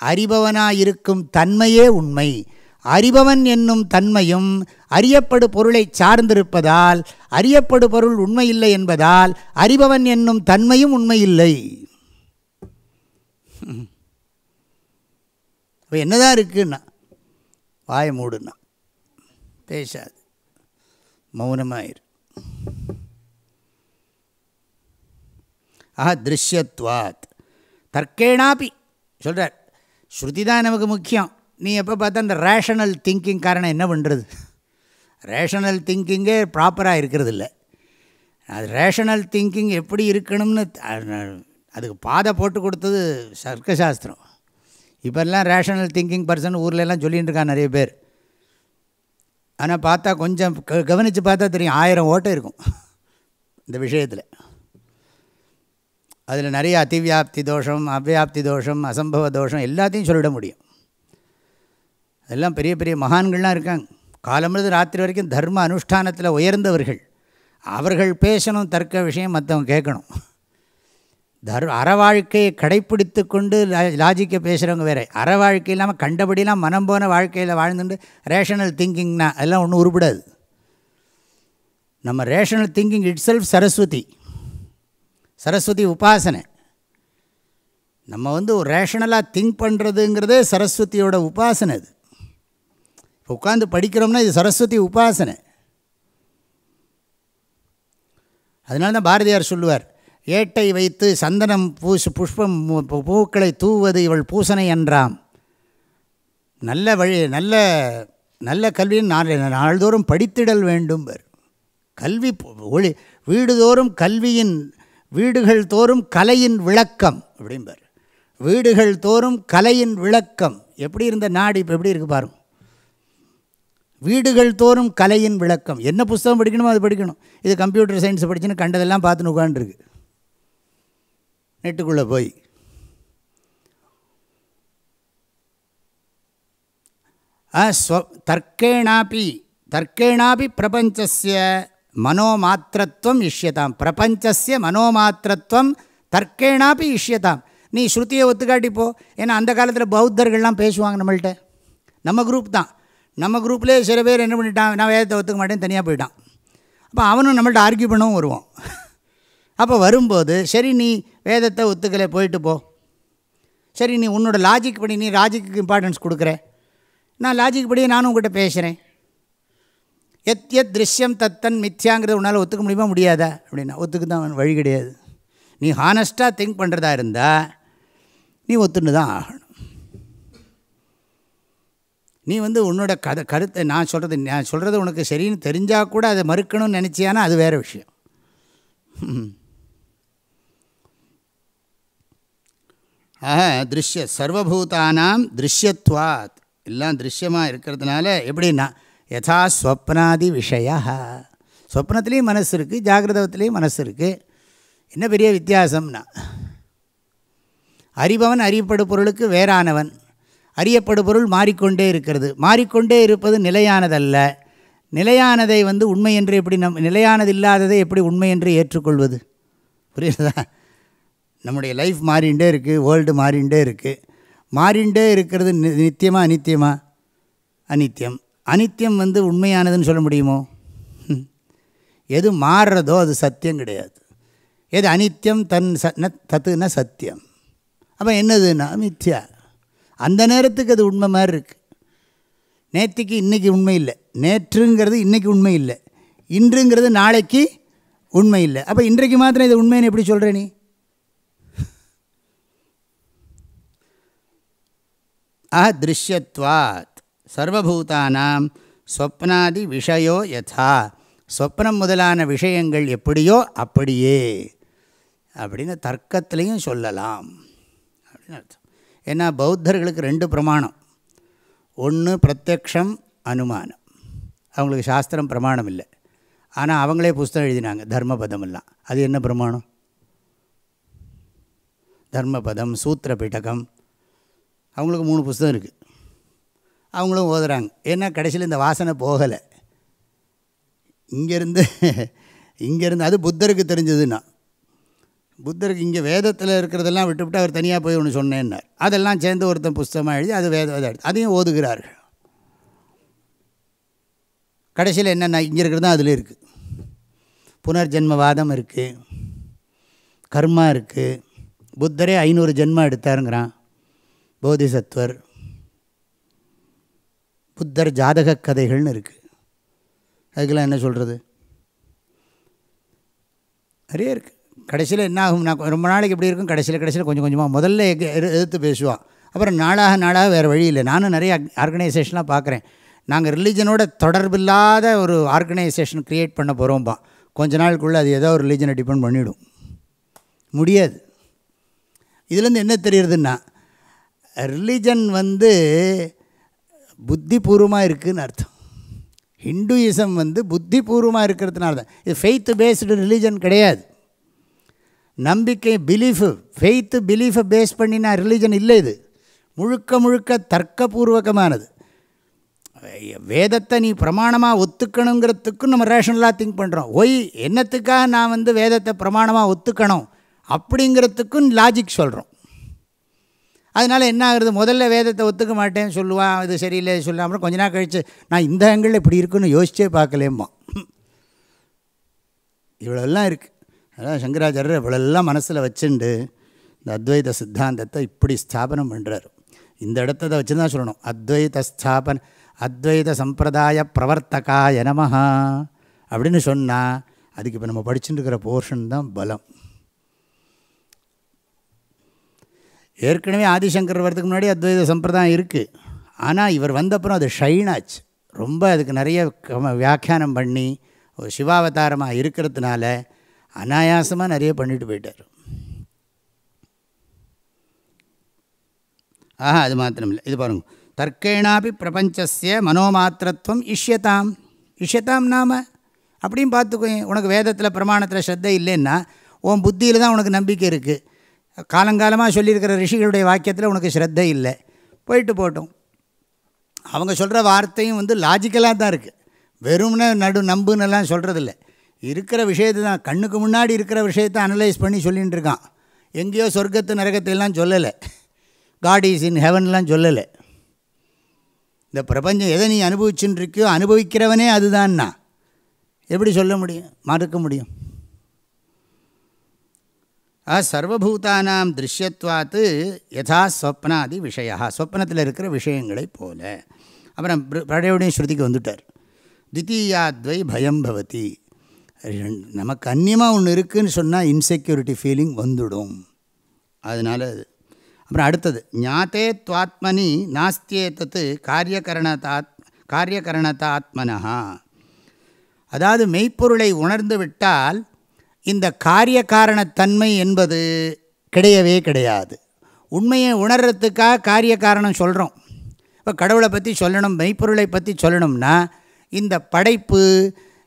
அறிபவனாயிருக்கும் தன்மையே உண்மை. அறிபவன் என்னும் தன்மையும் அறியப்படு பொருளை சார்ந்திருப்பதால் அறியப்படு பொருள் உண்மையில்லை என்பதால் அறிபவன் என்னும் தன்மையும் உண்மையில்லை இப்போ என்னதான் இருக்குன்னா வாய மூடுன்னா பேசாது மௌனமாயிரு. ஆஹா திருஷ்யத்வாத். தர்க்கேனாப்பி சொல்கிறார் ஸ்ருதி தான் நமக்கு முக்கியம். நீ எப்போ பார்த்தா இந்த ரேஷனல் திங்கிங் காரணம் என்ன பண்ணுறது ரேஷனல் திங்கிங்கே ப்ராப்பராக இருக்கிறது இல்லை அது ரேஷனல் திங்கிங் எப்படி இருக்கணும்னு அதுக்கு பாதை போட்டு கொடுத்தது சர்க்கசாஸ்திரம். இப்போல்லாம் ரேஷனல் திங்கிங் பர்சன் ஊர்லெல்லாம் சொல்லிகிட்டு இருக்கான் நிறைய பேர். ஆனால் பார்த்தா கொஞ்சம் க கவனித்து பார்த்தா தெரியும் ஆயிரம் ஓட்டம் இருக்கும் இந்த விஷயத்தில். அதில் நிறைய அதிவியாப்தி தோஷம் அவ்வியாப்தி தோஷம் அசம்பவ தோஷம் எல்லாத்தையும் சொல்லிட முடியும். அதெல்லாம் பெரிய பெரிய மகான்கள்லாம் இருக்காங்க. காலமிருந்து ராத்திரி வரைக்கும் தர்ம அனுஷ்டானத்தில் உயர்ந்தவர்கள். அவர்கள் பேசணும் தர்க்க விஷயம் மற்றவங்க கேட்கணும். தர் அற வாழ்க்கையை கடைப்பிடித்து கொண்டு லாஜிக்கை பேசுகிறவங்க வேறு. அற வாழ்க்கை இல்லாமல் கண்டபடிலாம் மனம் போன வாழ்க்கையில் வாழ்ந்துட்டு ரேஷனல் திங்கிங்னா எல்லாம் ஒன்றும் உருப்படாது. நம்ம rational thinking itself Saraswati. Saraswati உபாசனை. நம்ம வந்து ஒரு ரேஷனலாக திங்க் பண்ணுறதுங்கிறதே சரஸ்வதியோட உபாசனை அது. இப்போ உட்காந்து படிக்கிறோம்னா இது சரஸ்வதி உபாசனை. அதனால தான் பாரதியார் சொல்லுவார் ஏட்டை வைத்து சந்தனம் பூசு புஷ்பம் பூக்களை தூவது இவள் பூசனை என்றாம். நல்ல வழி நல்ல நல்ல கல்வியும் நாள் நாள்தோறும் படித்திடல் வேண்டும். கல்வி ஒளி வீடுதோறும் கல்வியின் வீடுகள் தோறும் கலையின் விளக்கம் அப்படிம்பார். வீடுகள் தோறும் கலையின் விளக்கம். எப்படி இருந்த நாடு இப்போ எப்படி இருக்கு பாருங்க வீடுகள் தோறும் கலையின் விளக்கம். என்ன புஸ்தகம் படிக்கணுமோ அது படிக்கணும். இது கம்ப்யூட்டர் சயின்ஸ் படிச்சுன்னு கண்டதெல்லாம் பார்த்துன்னு உட்காந்துருக்கு நெட்டுக்குள்ளே போய். தர்க்கேணாப்பி தர்க்கேணாப்பி பிரபஞ்சசிய மனோமாத்திரத்துவம் இஷ்யதாம். பிரபஞ்சசிய மனோமாத்திரத்துவம் தர்க்கேணாப்பி இஷ்யதாம். நீ ஸ்ருதியை ஒத்துக்காட்டிப்போ ஏன்னா அந்த காலத்தில் பௌத்தர்கள்லாம் பேசுவாங்க நம்மள்கிட்ட நம்ம குரூப் தான். நம்ம குரூப்லேயே சில பேர் என்ன பண்ணிட்டான்? நான் வேதத்தை ஒத்துக்க மாட்டேன் தனியாக போயிட்டான். அப்போ அவனும் நம்மள்ட்ட ஆர்கியூ பண்ணவும் வருவான். அப்போ வரும்போது சரி நீ வேதத்தை ஒத்துக்கலை போயிட்டு போ. சரி நீ உன்னோட லாஜிக் படி நீ லாஜிக்கு இம்பார்ட்டன்ஸ் கொடுக்குற. நான் லாஜிக் படி நானும் உங்கள்கிட்ட பேசுகிறேன் எத் எத் திருஷ்யம் தத்தன் மித்யாங்கிறத உன்னால் ஒத்துக்க முடியுமா முடியாதா? அப்படின்னா ஒத்துக்கு தான் வழி கிடையாது. நீ ஹானஸ்ட்டாக திங்க் பண்ணுறதா இருந்தால் நீ ஒத்துன்னு தான் ஆகணும். நீ வந்து உன்னோட கதை கருத்தை நான் சொல்கிறது நான் சொல்கிறது உனக்கு சரின்னு தெரிஞ்சால் கூட அதை மறுக்கணும்னு நினச்சியானா அது வேறு விஷயம். ஆக திருஷ்ய சர்வபூதானாம் திருஷ்யத்வாத். எல்லாம் திருஷ்யமாக இருக்கிறதுனால எப்படின்னா யதா ஸ்வப்னாதி விஷயா. ஸ்வப்னத்துலேயும் மனசு இருக்குது ஜாகிரதத்துலேயும் மனசு இருக்குது என்ன பெரிய வித்தியாசம்னா அறிபவன் அறியப்படு பொருளுக்கு வேறானவன். அறியப்படு பொருள் மாறிக்கொண்டே இருக்கிறது. மாறிக்கொண்டே இருப்பது நிலையானதல்ல. நிலையானதை வந்து உண்மை என்று எப்படி நம் நிலையானது இல்லாததை எப்படி உண்மை என்று ஏற்றுக்கொள்வது? புரியுதா நம்முடைய லைஃப் மாறிண்டே இருக்குது வேர்ல்டு மாறிண்டே இருக்குது மாறிண்டே இருக்கிறது நித்தியமாக அனித்தியமாக அனித்தியம்? அனித்தியம். வந்து உண்மையானதுன்னு சொல்ல முடியுமோ? [laughs] எது மாறுறதோ அது சத்தியம் கிடையாது. எது அனித்தியம் தன் ச ந தத்துனா சத்தியம். அப்போ என்னதுன்னா மித்யா. அந்த நேரத்துக்கு அது உண்மை மாதிரி இருக்குது நேற்றுக்கு இன்றைக்கி உண்மை இல்லை. நேற்றுங்கிறது இன்றைக்கி உண்மை இல்லை. இன்றுங்கிறது நாளைக்கு உண்மை இல்லை. அப்போ இன்றைக்கு மாத்திரம் இது உண்மைன்னு எப்படி சொல்கிற நீ? ஆ சர்வபூதானாம் ஸ்வப்னாதி விஷயோ யதா ஸ்வப்னம் முதலான விஷயங்கள் எப்படியோ அப்படியே। அப்படின்னு தர்க்கத்திலையும் சொல்லலாம். அப்படின்னு அர்த்தம். ஏன்னா பௌத்தர்களுக்கு ரெண்டு பிரமாணம். ஒன்று பிரத்யக்ஷம் அனுமானம். அவங்களுக்கு சாஸ்திரம் பிரமாணம் இல்லை. ஆனால் அவங்களே புஸ்தகம் எழுதினாங்க தர்மபதம் எல்லாம் அது என்ன பிரமாணம்? தர்மபதம் சூத்திர பிடகம் அவங்களுக்கு மூணு புஸ்தகம் இருக்குது அவங்களும் ஓதுகிறாங்க ஏன்னா கடைசியில் இந்த வாசனை போகலை. இங்கேருந்து இங்கேருந்து அது புத்தருக்கு தெரிஞ்சதுன்னா. புத்தருக்கு இங்கே வேதத்தில் இருக்கிறதெல்லாம் விட்டுவிட்டு அவர் தனியாக போய் ஒன்று சொன்னேன்னார். அதெல்லாம் சேர்ந்து ஒருத்தன் புஸ்தகமாக எழுதி அது வேத வேத அதையும் ஓதுகிறார்கள். கடைசியில் என்னென்ன இங்கே இருக்கிறது தான் அதில் இருக்குது புனர்ஜென்மவாதம் இருக்குது கர்மா இருக்குது புத்தரே ஐநூறு ஜென்மம் எடுத்தாருங்கிறான். போதிசத்வர் புத்தர் ஜாதக கதைகள்னு இருக்குது அதுக்கெல்லாம் என்ன சொல்கிறது நிறைய இருக்குது கடைசியில் என்ன ஆகும்? நான் ரொம்ப நாளைக்கு எப்படி இருக்கும்? கடைசியில் கடைசியில் கொஞ்சம் கொஞ்சமாக முதல்ல எதிர்த்து பேசுவான் அப்புறம் நாளாக நாளாக வேறு வழி இல்லை. நானும் நிறைய ஆர்கனைசேஷன்லாம் பார்க்குறேன். நாங்கள் ரிலீஜனோட தொடர்பில்லாத ஒரு ஆர்கனைசேஷன் க்ரியேட் பண்ண போகிறோம்பா கொஞ்ச நாளுக்குள்ளே அது ஏதோ ஒரு ரிலீஜனை டிபெண்ட் பண்ணிவிடும் முடியாது. இதுலேருந்து என்ன தெரியுறதுன்னா ரிலீஜன் வந்து புத்திபூர்வமாக இருக்குதுன்னு அர்த்தம். ஹிந்துயிசம் வந்து புத்திபூர்வமாக இருக்கிறதுனால தான் இது ஃபெய்த்து பேஸ்டு ரிலீஜன் கிடையாது. நம்பிக்கை பிலீஃபு ஃபெய்த்து பிலீஃபை பேஸ் பண்ணினா ரிலீஜன் இல்லை இது. முழுக்க முழுக்க தர்க்கபூர்வகமானது. வேதத்தை நீ பிரமாணமாக ஒத்துக்கணுங்கிறதுக்கும் நம்ம ரேஷனலாக திங்க் பண்ணுறோம் ஒய் என்னத்துக்காக நான் வந்து வேதத்தை பிரமாணமாக ஒத்துக்கணும்? அப்படிங்கிறதுக்கும் லாஜிக் சொல்கிறோம் அதனால் என்ன ஆகுறது? முதல்ல வேதத்தை ஒத்துக்க மாட்டேன்னு சொல்லுவான் இது சரியில்லை இது சொல்லாமல் கொஞ்ச நாள் கழித்து நான் இந்த ஆங்கிளில் இப்படி இருக்குன்னு யோசிச்சே பார்க்கலேம்மா. இவ்வளோல்லாம் இருக்குது அதான் சங்கராச்சாரியர் இவ்வளோல்லாம் மனசில் வச்சுண்டு இந்த அத்வைத சித்தாந்தத்தை இப்படி ஸ்தாபனம் பண்ணுறாரு இந்த இடத்த வச்சு தான் சொல்லணும். அத்வைத ஸ்தாபன் அத்வைத சம்பிரதாய பிரவர்த்தகாய நமஹா அப்படின்னு சொன்னால் அதுக்கு இப்போ நம்ம படிச்சுட்டு இருக்கிற போர்ஷன் தான் பலம். ஏற்கனவே ஆதிசங்கர் வரதுக்கு முன்னாடி அத்வைத சம்பிரதாயம் இருக்குது ஆனால் இவர் வந்தப்புறம் அது ஷைனாச்சு ரொம்ப அதுக்கு நிறைய வியாக்கியானம் பண்ணி ஒரு சிவாவதாரமாக இருக்கிறதுனால அனாயாசமாக நிறைய பண்ணிட்டு போயிட்டார். ஆஹா அது மாத்திரமில்லை. இது பாருங்க. தர்க்கேணாபி பிரபஞ்சசிய மனோமாத்திரத்துவம் இஷ்யதாம். இஷ்யதாம் நாம? அப்படியும் பார்த்துக்கோ உனக்கு வேதத்தில் பிரமாணத்தில் ஸ்ரத்தை இல்லைன்னா உன் புத்தியில் தான் உனக்கு நம்பிக்கை இருக்குது காலங்காலமாக சொல்லியிருக்கிற ரிஷிகளுடைய வாக்கியத்தில் உனக்கு ஸ்ரத்தை இல்லை. போயிட்டு போட்டோம். அவங்க சொல்கிற வார்த்தையும் வந்து லாஜிக்கலாக தான் இருக்குது வெறும்னு நடு நம்புன்னெல்லாம் சொல்கிறதில்ல இருக்கிற விஷயத்தை தான் கண்ணுக்கு முன்னாடி இருக்கிற விஷயத்தை அனலைஸ் பண்ணி சொல்லிகிட்டு இருக்கான். எங்கேயோ சொர்க்கத்து நரகத்தையெல்லாம் சொல்லலை. காட் இஸ் இன் ஹெவன்லாம் சொல்லலை. இந்த பிரபஞ்சம் எதை நீ அனுபவிச்சுன்னு இருக்கியோ அனுபவிக்கிறவனே அதுதான்னா. எப்படி சொல்ல முடியும்? மறுக்க முடியும். ஆ சர்வபூதானாம் திருஷ்யத்வாத்து யதா ஸ்வப்னாதி விஷயா ஸ்வப்னத்தில் இருக்கிற விஷயங்களைப் போல. அப்புறம் பழையவுடைய ஸ்ருதிக்கு வந்துட்டார். தித்தீயாத்வை பயம் பவதி. நமக்கு அந்நியமாக ஒன்று இருக்குதுன்னு சொன்னால் இன்செக்யூரிட்டி ஃபீலிங் வந்துடும். அதனால் அது. அப்புறம் அடுத்தது ஞாத்தே துவாத்மனி நாஸ்தியேத்தத்து காரியகரணதாத் காரியகரணதாத்மனஹா. அதாவது மெய்ப்பொருளை உணர்ந்து விட்டால் இந்த காரிய காரணத்தன்மை என்பது கிடையவே கிடையாது. உண்மையை உணர்கிறதுக்காக காரிய காரணம் சொல்கிறோம் இப்போ கடவுளை பற்றி சொல்லணும் மெய்ப்பொருளை பற்றி சொல்லணும்னா இந்த படைப்பு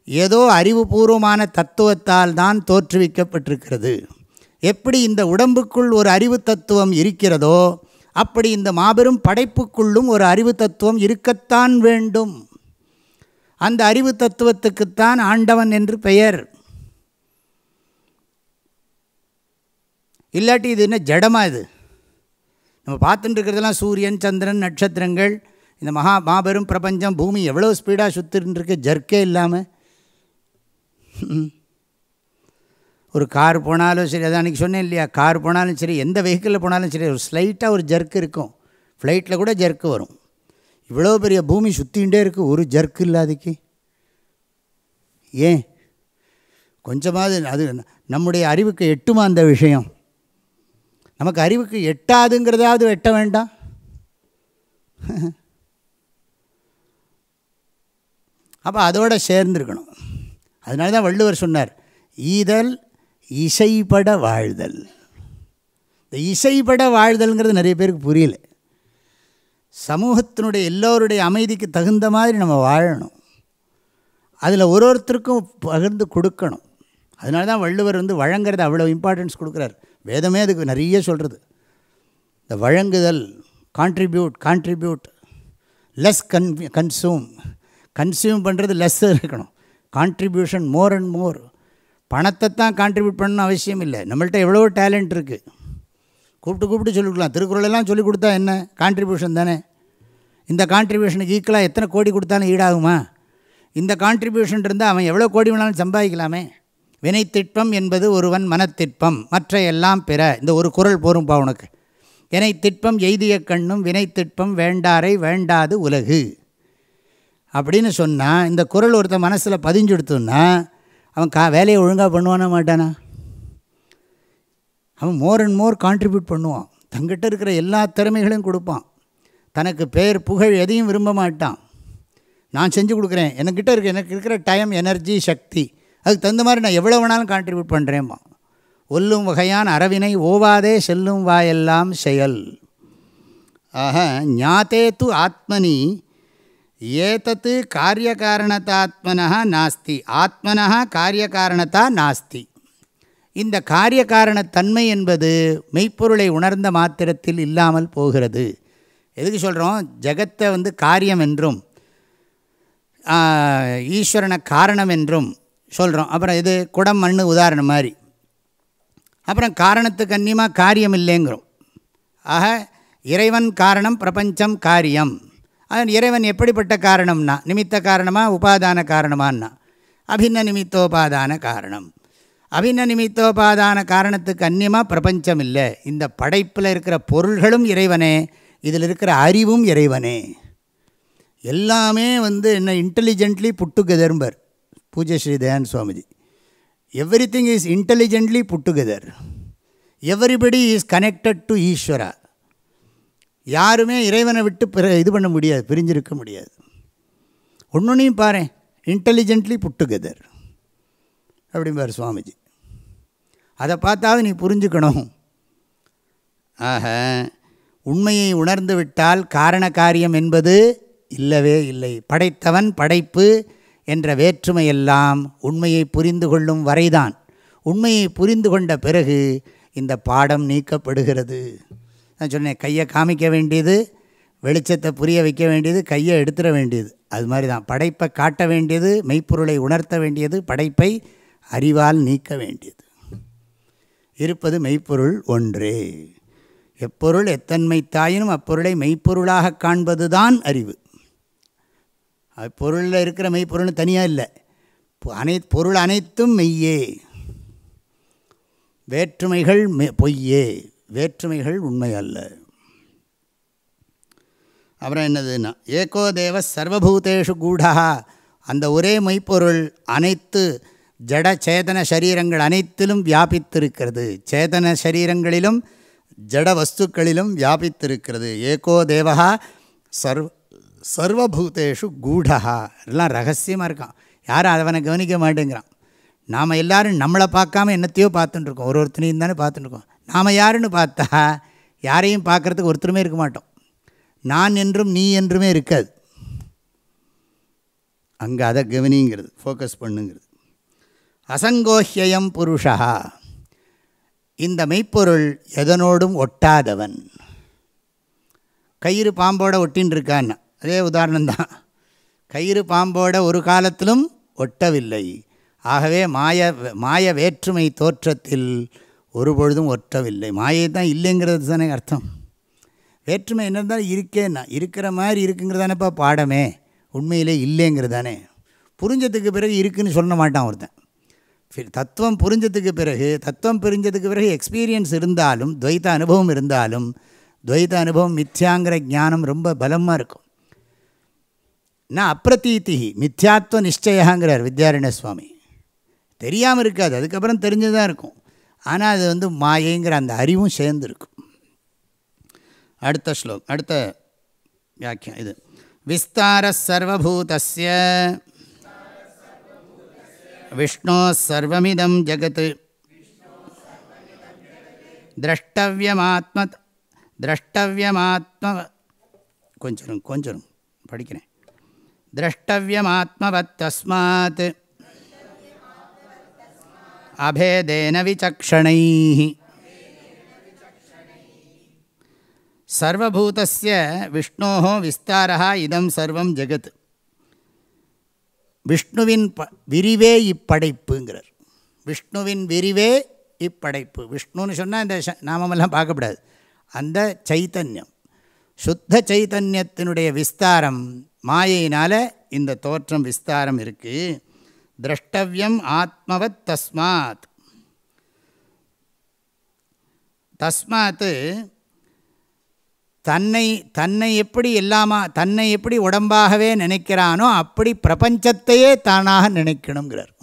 ஏதோ அறிவுபூர்வமான தத்துவத்தால் தான் தோற்றுவிக்கப்பட்டிருக்கிறது. எப்படி இந்த உடம்புக்குள் ஒரு அறிவு தத்துவம் இருக்கிறதோ அப்படி இந்த மாபெரும் படைப்புக்குள்ளும் ஒரு அறிவு தத்துவம் இருக்கத்தான் வேண்டும். அந்த அறிவு தத்துவத்துக்குத்தான் ஆண்டவன் என்று பெயர். இல்லாட்டி இது என்ன ஜடமாக இது? நம்ம பார்த்துட்டு இருக்கிறதெல்லாம் சூரியன் சந்திரன் நட்சத்திரங்கள் இந்த மகா மாபெரும் பிரபஞ்சம் பூமி எவ்வளோ ஸ்பீடாக சுற்றின்னு இருக்கு ஜர்க்கே இல்லாமல் ஒரு கார் போனாலும் சரி அதான் அன்றைக்கி சொன்னேன் இல்லையா கார் போனாலும் சரி எந்த வெஹிக்கிளில் போனாலும் சரி ஒரு ஸ்லைட்டாக ஒரு ஜர்க் இருக்கும். ஃப்ளைட்டில் கூட ஜர்க்கு வரும். இவ்வளோ பெரிய பூமி சுற்றிகிட்டே இருக்குது ஒரு ஜர்க்கு இல்லாதக்கு ஏன்? கொஞ்சமாவது அது நம்முடைய அறிவுக்கு எட்டுமா அந்த விஷயம்? நமக்கு அறிவுக்கு எட்டாதுங்கிறதாவது எட்ட வேண்டாம். [laughs] அப்போ அதோட சேர்ந்துருக்கணும். அதனால தான் வள்ளுவர் சொன்னார் ஈதல் இசைப்பட வாழ்தல். இந்த இசைப்பட வாழ்தல்ங்கிறது நிறைய பேருக்கு புரியல. சமூகத்தினுடைய எல்லோருடைய அமைதிக்கு தகுந்த மாதிரி நம்ம வாழணும். அதில் ஒரு ஒருத்தருக்கும் பகிர்ந்து கொடுக்கணும். அதனால தான் வள்ளுவர் வந்து வழங்குறது அவ்வளோ இம்பார்ட்டன்ஸ் கொடுக்குறார். வேதமே அதுக்கு நிறைய சொல்கிறது இந்த வழங்குதல் கான்ட்ரிபியூட் கான்ட்ரிபியூட் லெஸ் கன் கன்சியூம் கன்சியூம் பண்ணுறது லெஸ் இருக்கணும். கான்ட்ரிபியூஷன் மோர் அண்ட் மோர் பணத்தை தான் கான்ட்ரிபியூட் பண்ணணும் அவசியம் இல்லை. நம்மள்ட்ட எவ்வளோ டேலண்ட் இருக்குது கூப்பிட்டு கூப்பிட்டு சொல்லிக் கொடுக்கலாம் திருக்குறளெல்லாம் சொல்லிக் கொடுத்தா என்ன? கான்ட்ரிபியூஷன் தானே. இந்த கான்ட்ரிபியூஷனுக்கு ஈக்குவலாக எத்தனை கோடி கொடுத்தாலும் ஈடாகுமா? இந்த கான்ட்ரிபியூஷன் இருந்தால் அவன் எவ்வளோ கோடி வேணாலும் சம்பாதிக்கலாமே. வினைத்திட்பம் என்பது ஒருவன் மனத்திட்பம் மற்ற எல்லாம் பிற. இந்த ஒரு குரல் போரும்பா உனக்கு. வினை திட்பம் எய்திய கண்ணும் வினைத்திட்பம் வேண்டாரை வேண்டாது உலகு. அப்படின்னு சொன்னால் இந்த குரல் ஒருத்தன் மனசில் பதிஞ்சுடுத்துன்னா அவன் கா வேலையை ஒழுங்காக பண்ணுவானா மாட்டானா? அவன் மோர் அண்ட் மோர் கான்ட்ரிபியூட் பண்ணுவான். தங்கிட்ட இருக்கிற எல்லா திறமைகளையும் கொடுப்பான். தனக்கு பேர் புகழ் எதையும் விரும்ப மாட்டான். நான் செஞ்சு கொடுக்குறேன். என்கிட்ட இருக்க எனக்கு இருக்கிற டைம் எனர்ஜி சக்தி. அதுக்கு தகுந்த மாதிரி நான் எவ்வளோ வேணாலும் கான்ட்ரிபியூட் பண்ணுறேம்மா ஒல்லும் வகையான அரவினை ஓவாதே செல்லும் வாயெல்லாம் செயல். ஆக ஞாத்தே து ஆத்மனி ஏதத்து காரியகாரணத்தாத்மனா நாஸ்தி. ஆத்மனா காரியகாரணத்தா நாஸ்தி. இந்த காரியகாரணத்தன்மை என்பது மெய்ப்பொருளை உணர்ந்த மாத்திரத்தில் இல்லாமல் போகிறது. எதுக்கு சொல்கிறோம் ஜெகத்தை வந்து காரியம் என்றும் ஈஸ்வரனை காரணம் என்றும் சொல்கிறோம் அப்புறம் இது குடம் மண் உதாரணம் மாதிரி. அப்புறம் காரணத்துக்கு அந்நியமாக காரியம் இல்லைங்கிறோம். ஆக இறைவன் காரணம் பிரபஞ்சம் காரியம். அதன் இறைவன் எப்படிப்பட்ட காரணம்னா நிமித்த காரணமாக உபாதான காரணமானா அபின்ன நிமித்தோபாதான காரணம். அபின்ன நிமித்தோபாதான காரணத்துக்கு அந்நியமாக பிரபஞ்சம் இல்லை. இந்த படைப்பில் இருக்கிற பொருள்களும் இறைவனே இதில் இருக்கிற அறிவும் இறைவனே. எல்லாமே வந்து என்ன இன்டெலிஜென்ட்லி புட்டுகெதர்பர் பூஜை Shri Dayan Swamiji. Everything is intelligently put together everybody is connected to Ishwara. யாருமே இறைவனை விட்டு பிற இது பண்ண முடியாது பிரிஞ்சிருக்க முடியாது. ஒன்றுனையும் பாரு இன்டெலிஜென்ட்லி புட்டுகெதர் அப்படிம்பார் சுவாமிஜி. அதை பார்த்தாவது நீ புரிஞ்சுக்கணும். ஆக உண்மையை உணர்ந்து விட்டால் காரண காரியம் என்பது இல்லவே இல்லை. படைத்தவன் படைப்பு என்ற வேற்றுமையெல்லாம் உண்மையை புரிந்து கொள்ளும் வரைதான். உண்மையை புரிந்து கொண்ட பிறகு இந்த பாடம் நீக்கப்படுகிறது. நான் சொன்னேன் கையை காமிக்க வேண்டியது வெளிச்சத்தை புரிய வைக்க வேண்டியது கையை எடுத்துட வேண்டியது. அது மாதிரி தான் படைப்பை காட்ட வேண்டியது மெய்ப்பொருளை உணர்த்த வேண்டியது படைப்பை அறிவால் நீக்க வேண்டியது. இருப்பது மெய்ப்பொருள் ஒன்றே. எப்பொருள் எத்தன்மை தாயினும் அப்பொருளை மெய்ப்பொருளாக காண்பது தான் அறிவு. பொருளில் இருக்கிற மெய்ப்பொருள்னு தனியாக இல்லை. அனை பொருள் அனைத்தும் மெய்யே. வேற்றுமைகள் மெ பொய்யே. வேற்றுமைகள் உண்மை அல்ல. அப்புறம் என்னதுன்னா ஏகோ தேவ சர்வபூதேஷு கூடா. அந்த ஒரே மெய்ப்பொருள் அனைத்து ஜட சேதன சரீரங்கள் அனைத்திலும் வியாபித்திருக்கிறது. சேதன சரீரங்களிலும் ஜட வஸ்துக்களிலும் வியாபித்திருக்கிறது. ஏகோ தேவா சர்வ சர்வபூதேஷு கூடா எல்லாம் ரகசியமாக இருக்கான். யாரும் அவனை கவனிக்க மாட்டேங்கிறான். நாம் எல்லோரும் நம்மளை பார்க்காம என்னத்தையோ பார்த்துட்டுருக்கோம் ஒரு ஒருத்தனையும் தானே பார்த்துட்டுருக்கோம் நாம் யாருன்னு பார்த்தா யாரையும் பார்க்குறதுக்கு ஒருத்தருமே இருக்க மாட்டோம். நான் என்றும் நீ என்றுமே இருக்காது. அங்கே அதை கவனிங்கிறது ஃபோக்கஸ் பண்ணுங்கிறது. அசங்கோஹ்யம் புருஷா இந்த மெய்ப்பொருள் எதனோடும் ஒட்டாதவன். கயிறு பாம்போட ஒட்டின்னு இருக்கான்னு. அதே உதாரணம்தான். கயிறு பாம்போட ஒரு காலத்திலும் ஒட்டவில்லை. ஆகவே மாய மாய வேற்றுமை தோற்றத்தில் ஒரு பொழுதும் ஒட்டவில்லை. மாயை தான் இல்லைங்கிறது தானே அர்த்தம். வேற்றுமை என்ன இருந்தாலும் இருக்கேன்னா இருக்கிற மாதிரி இருக்குங்கிறதானப்பா பாடமே. உண்மையிலே இல்லைங்கிறதானே. புரிஞ்சதுக்கு பிறகு இருக்குதுன்னு சொல்ல மாட்டான் ஒருத்தன். தத்துவம் புரிஞ்சதுக்கு பிறகு தத்துவம் புரிஞ்சதுக்கு பிறகு எக்ஸ்பீரியன்ஸ் இருந்தாலும் துவைத்த அனுபவம் இருந்தாலும் துவைத்த அனுபவம் மித்யாங்கிற ஞானம் ரொம்ப பலமாக இருக்கும். நான் அப்பிரதீத்தி மித்யாத்வ நிச்சயங்கிறார் வித்யாரண்ய சுவாமி தெரியாமல் இருக்காது அதுக்கப்புறம் தெரிஞ்சு தான் இருக்கும். ஆனால் அது வந்து மாயைங்கிற அந்த அறிவும் சேர்ந்துருக்கும். அடுத்த ஸ்லோக் அடுத்த வியாக்கியம் இது. விஸ்தார சர்வபூதஸ்ய விஷ்ணோ சர்வமிதம் ஜகத் திரஷ்டவியமாத்ம திரஷ்டவியமாத்ம கொஞ்சம் கொஞ்சம் படிக்கிறேன். द्रष्टव्यमात्मवत् तस्मात् अभेदेन विचक्षणैः सर्वभूतस्य विष्णोः विस्तारः इदं सर्वं ஜெகத் விஷ்ணுவின் ப விரிவே இப்படைப்புங்கிறார் விஷ்ணுவின் விரிவே இப்படைப்பு விஷ்ணுன்னு சொன்னால் இந்த ச- நாமமெல்லாம் பார்க்கக்கூடாது அந்த சைத்தன்யம் சுத்த சைத்தன்யத்தினுடைய விஸ்தாரம் மாயையினால் இந்த தோற்றம் விஸ்தாரம் இருக்குது திரஷ்டவியம் ஆத்மவத் தஸ்மாத். தஸ்மாத்து தன்னை தன்னை எப்படி எல்லாமா தன்னை எப்படி உடம்பாகவே நினைக்கிறானோ அப்படி பிரபஞ்சத்தையே தானாக நினைக்கணுங்கிறார்.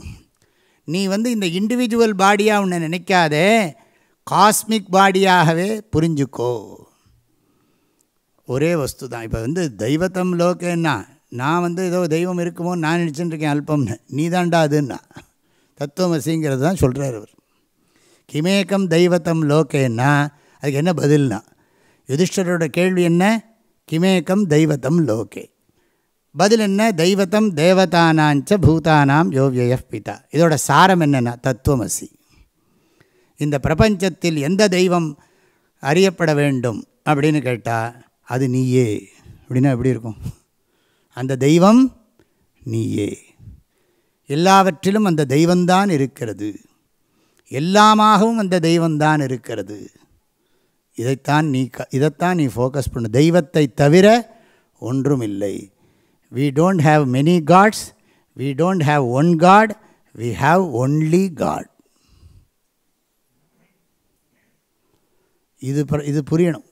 நீ வந்து இந்த இண்டிவிஜுவல் பாடியாக உன்னை நினைக்காதே காஸ்மிக் பாடியாகவே புரிஞ்சுக்கோ. ஒரே வஸ்து தான். இப்போ வந்து தெய்வத்தம் லோகன்னா நான் வந்து ஏதோ தெய்வம் இருக்குமோ நான் நினச்சிட்டு இருக்கேன் அல்பம்னு. நீ தாண்டா அதுன்னா. தத்துவமசிங்கிறது தான் சொல்கிறார் அவர். கிமேக்கம் தெய்வத்தம் லோகேன்னா அதுக்கு என்ன பதில்னா யுதிஷ்டரோட கேள்வி என்ன? கிமேக்கம் தெய்வத்தம் லோகே. பதில் என்ன? தெய்வத்தம் தேவதானாஞ்ச பூதானாம் யோவிய பிதா. இதோட சாரம் என்னென்னா தத்துவமசி. இந்த பிரபஞ்சத்தில் எந்த தெய்வம் அறியப்பட வேண்டும் அப்படின்னு கேட்டால் அது நீயே. அப்படின்னா எப்படி இருக்கும்? அந்த தெய்வம் நீயே. எல்லாவற்றிலும் அந்த தெய்வந்தான் இருக்கிறது. எல்லாமாகவும் அந்த தெய்வந்தான் இருக்கிறது. இதைத்தான் நீ க இதைத்தான் நீ ஃபோக்கஸ் பண்ணு. தெய்வத்தை தவிர ஒன்றும் இல்லை we don't have many gods we don't have one god we have only god இது இது புரியணும்.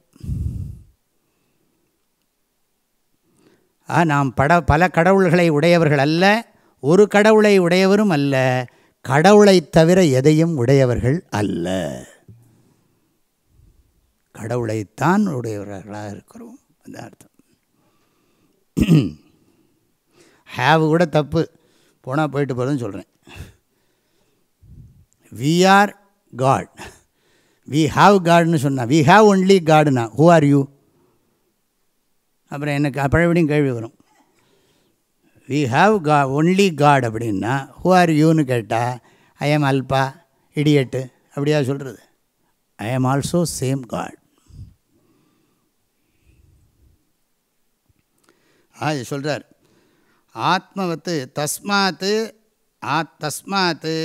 ஆ நாம் பட பல கடவுள்களை உடையவர்கள் அல்ல ஒரு கடவுளை உடையவரும் அல்ல கடவுளை தவிர எதையும் உடையவர்கள் அல்ல. கடவுளைத்தான் உடையவர்களாக இருக்கிறோம் அந்த அர்த்தம். ஹாவ் கூட தப்பு போனால் போயிட்டு போகிறதுன்னு சொல்கிறேன் we are god we have காட்னு சொன்னால் வி ஹாவ் ஒன்லி காடுனா ஹூ ஆர் யூ அப்புறம் எனக்கு பழபடியும் கேள்வி வரும். வி ஹாவ் கா ஒன்லி காட் அப்படின்னா ஹூ ஆர் யூன்னு கேட்டால் ஐ எம் அல்பா இடியட்டு அப்படியா சொல்கிறது I am also same god அது சொல்கிறார் ஆத்மவத்து தஸ்மாத்து ஆத் தஸ்மாத்து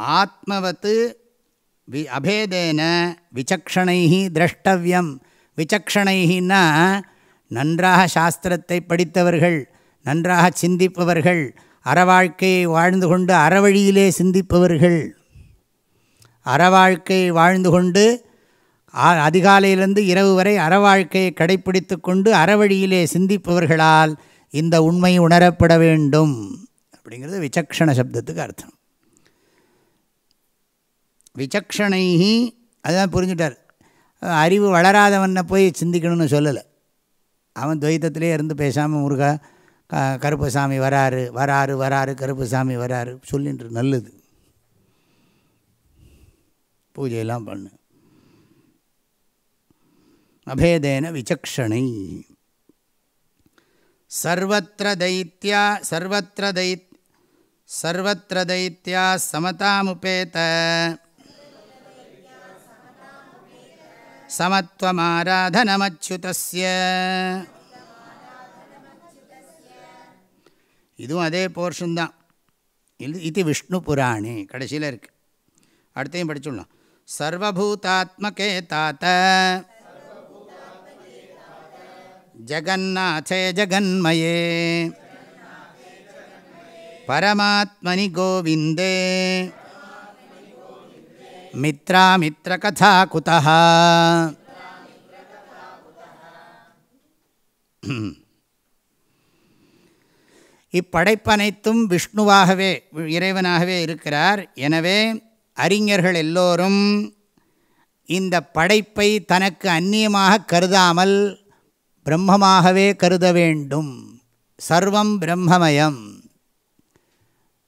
ஆத்மவத்து வி அபேதேன விசக்ஷணை திரஷ்டவியம். விசக்ஷணைன்னா நன்றாக சாஸ்திரத்தை படித்தவர்கள் நன்றாக சிந்திப்பவர்கள் அறவாழ்க்கையை வாழ்ந்து கொண்டு அறவழியிலே சிந்திப்பவர்கள். அறவாழ்க்கையை வாழ்ந்து கொண்டு அதிகாலையிலிருந்து இரவு வரை அறவாழ்க்கையை கடைப்பிடித்து கொண்டு அறவழியிலே சிந்திப்பவர்களால் இந்த உண்மை உணரப்பட வேண்டும். அப்படிங்கிறது விசக்ஷண சப்தத்துக்கு அர்த்தம். விசக்ஷணைஹி அதுதான் புரிஞ்சுட்டார். அறிவு வளராதவனை போய் சிந்திக்கணும்னு சொல்லலை. அவன் துவைத்தத்திலே இருந்து பேசாமல் முருகா க கருப்பசாமி வராரு வராரு வராரு கருப்பசாமி வராரு சொல்லின்று நல்லது. பூஜையெல்லாம் பண்ணு. அபேதேன விசக்ஷணை. சர்வத்திர தைத்யா சர்வத்திர தைத் சர்வத்திர தைத்யா சமதாமுபேத்த சமத்துவமாராதனமச்சுதஸ்ய. இதுவும் அதே போர்ஷன் தான். இது இது விஷ்ணு புராணி கடைசியில் இருக்கு. அடுத்தையும் படிச்சுடலாம். சர்வபூதாத்மகே தாத்த. ஜகநாதே ஜகன்மயே. பரமாத்மனி கோவிந்தே. மித்ராமித்ரகதா குதா இப்படைப்பனைத்தும் விஷ்ணுவாகவே இறைவனாகவே இருக்கிறார். எனவே அறிஞர்கள் எல்லோரும் இந்த படைப்பை தனக்கு அந்நியமாக கருதாமல் பிரம்மமாகவே கருத வேண்டும். சர்வம் பிரம்மமயம்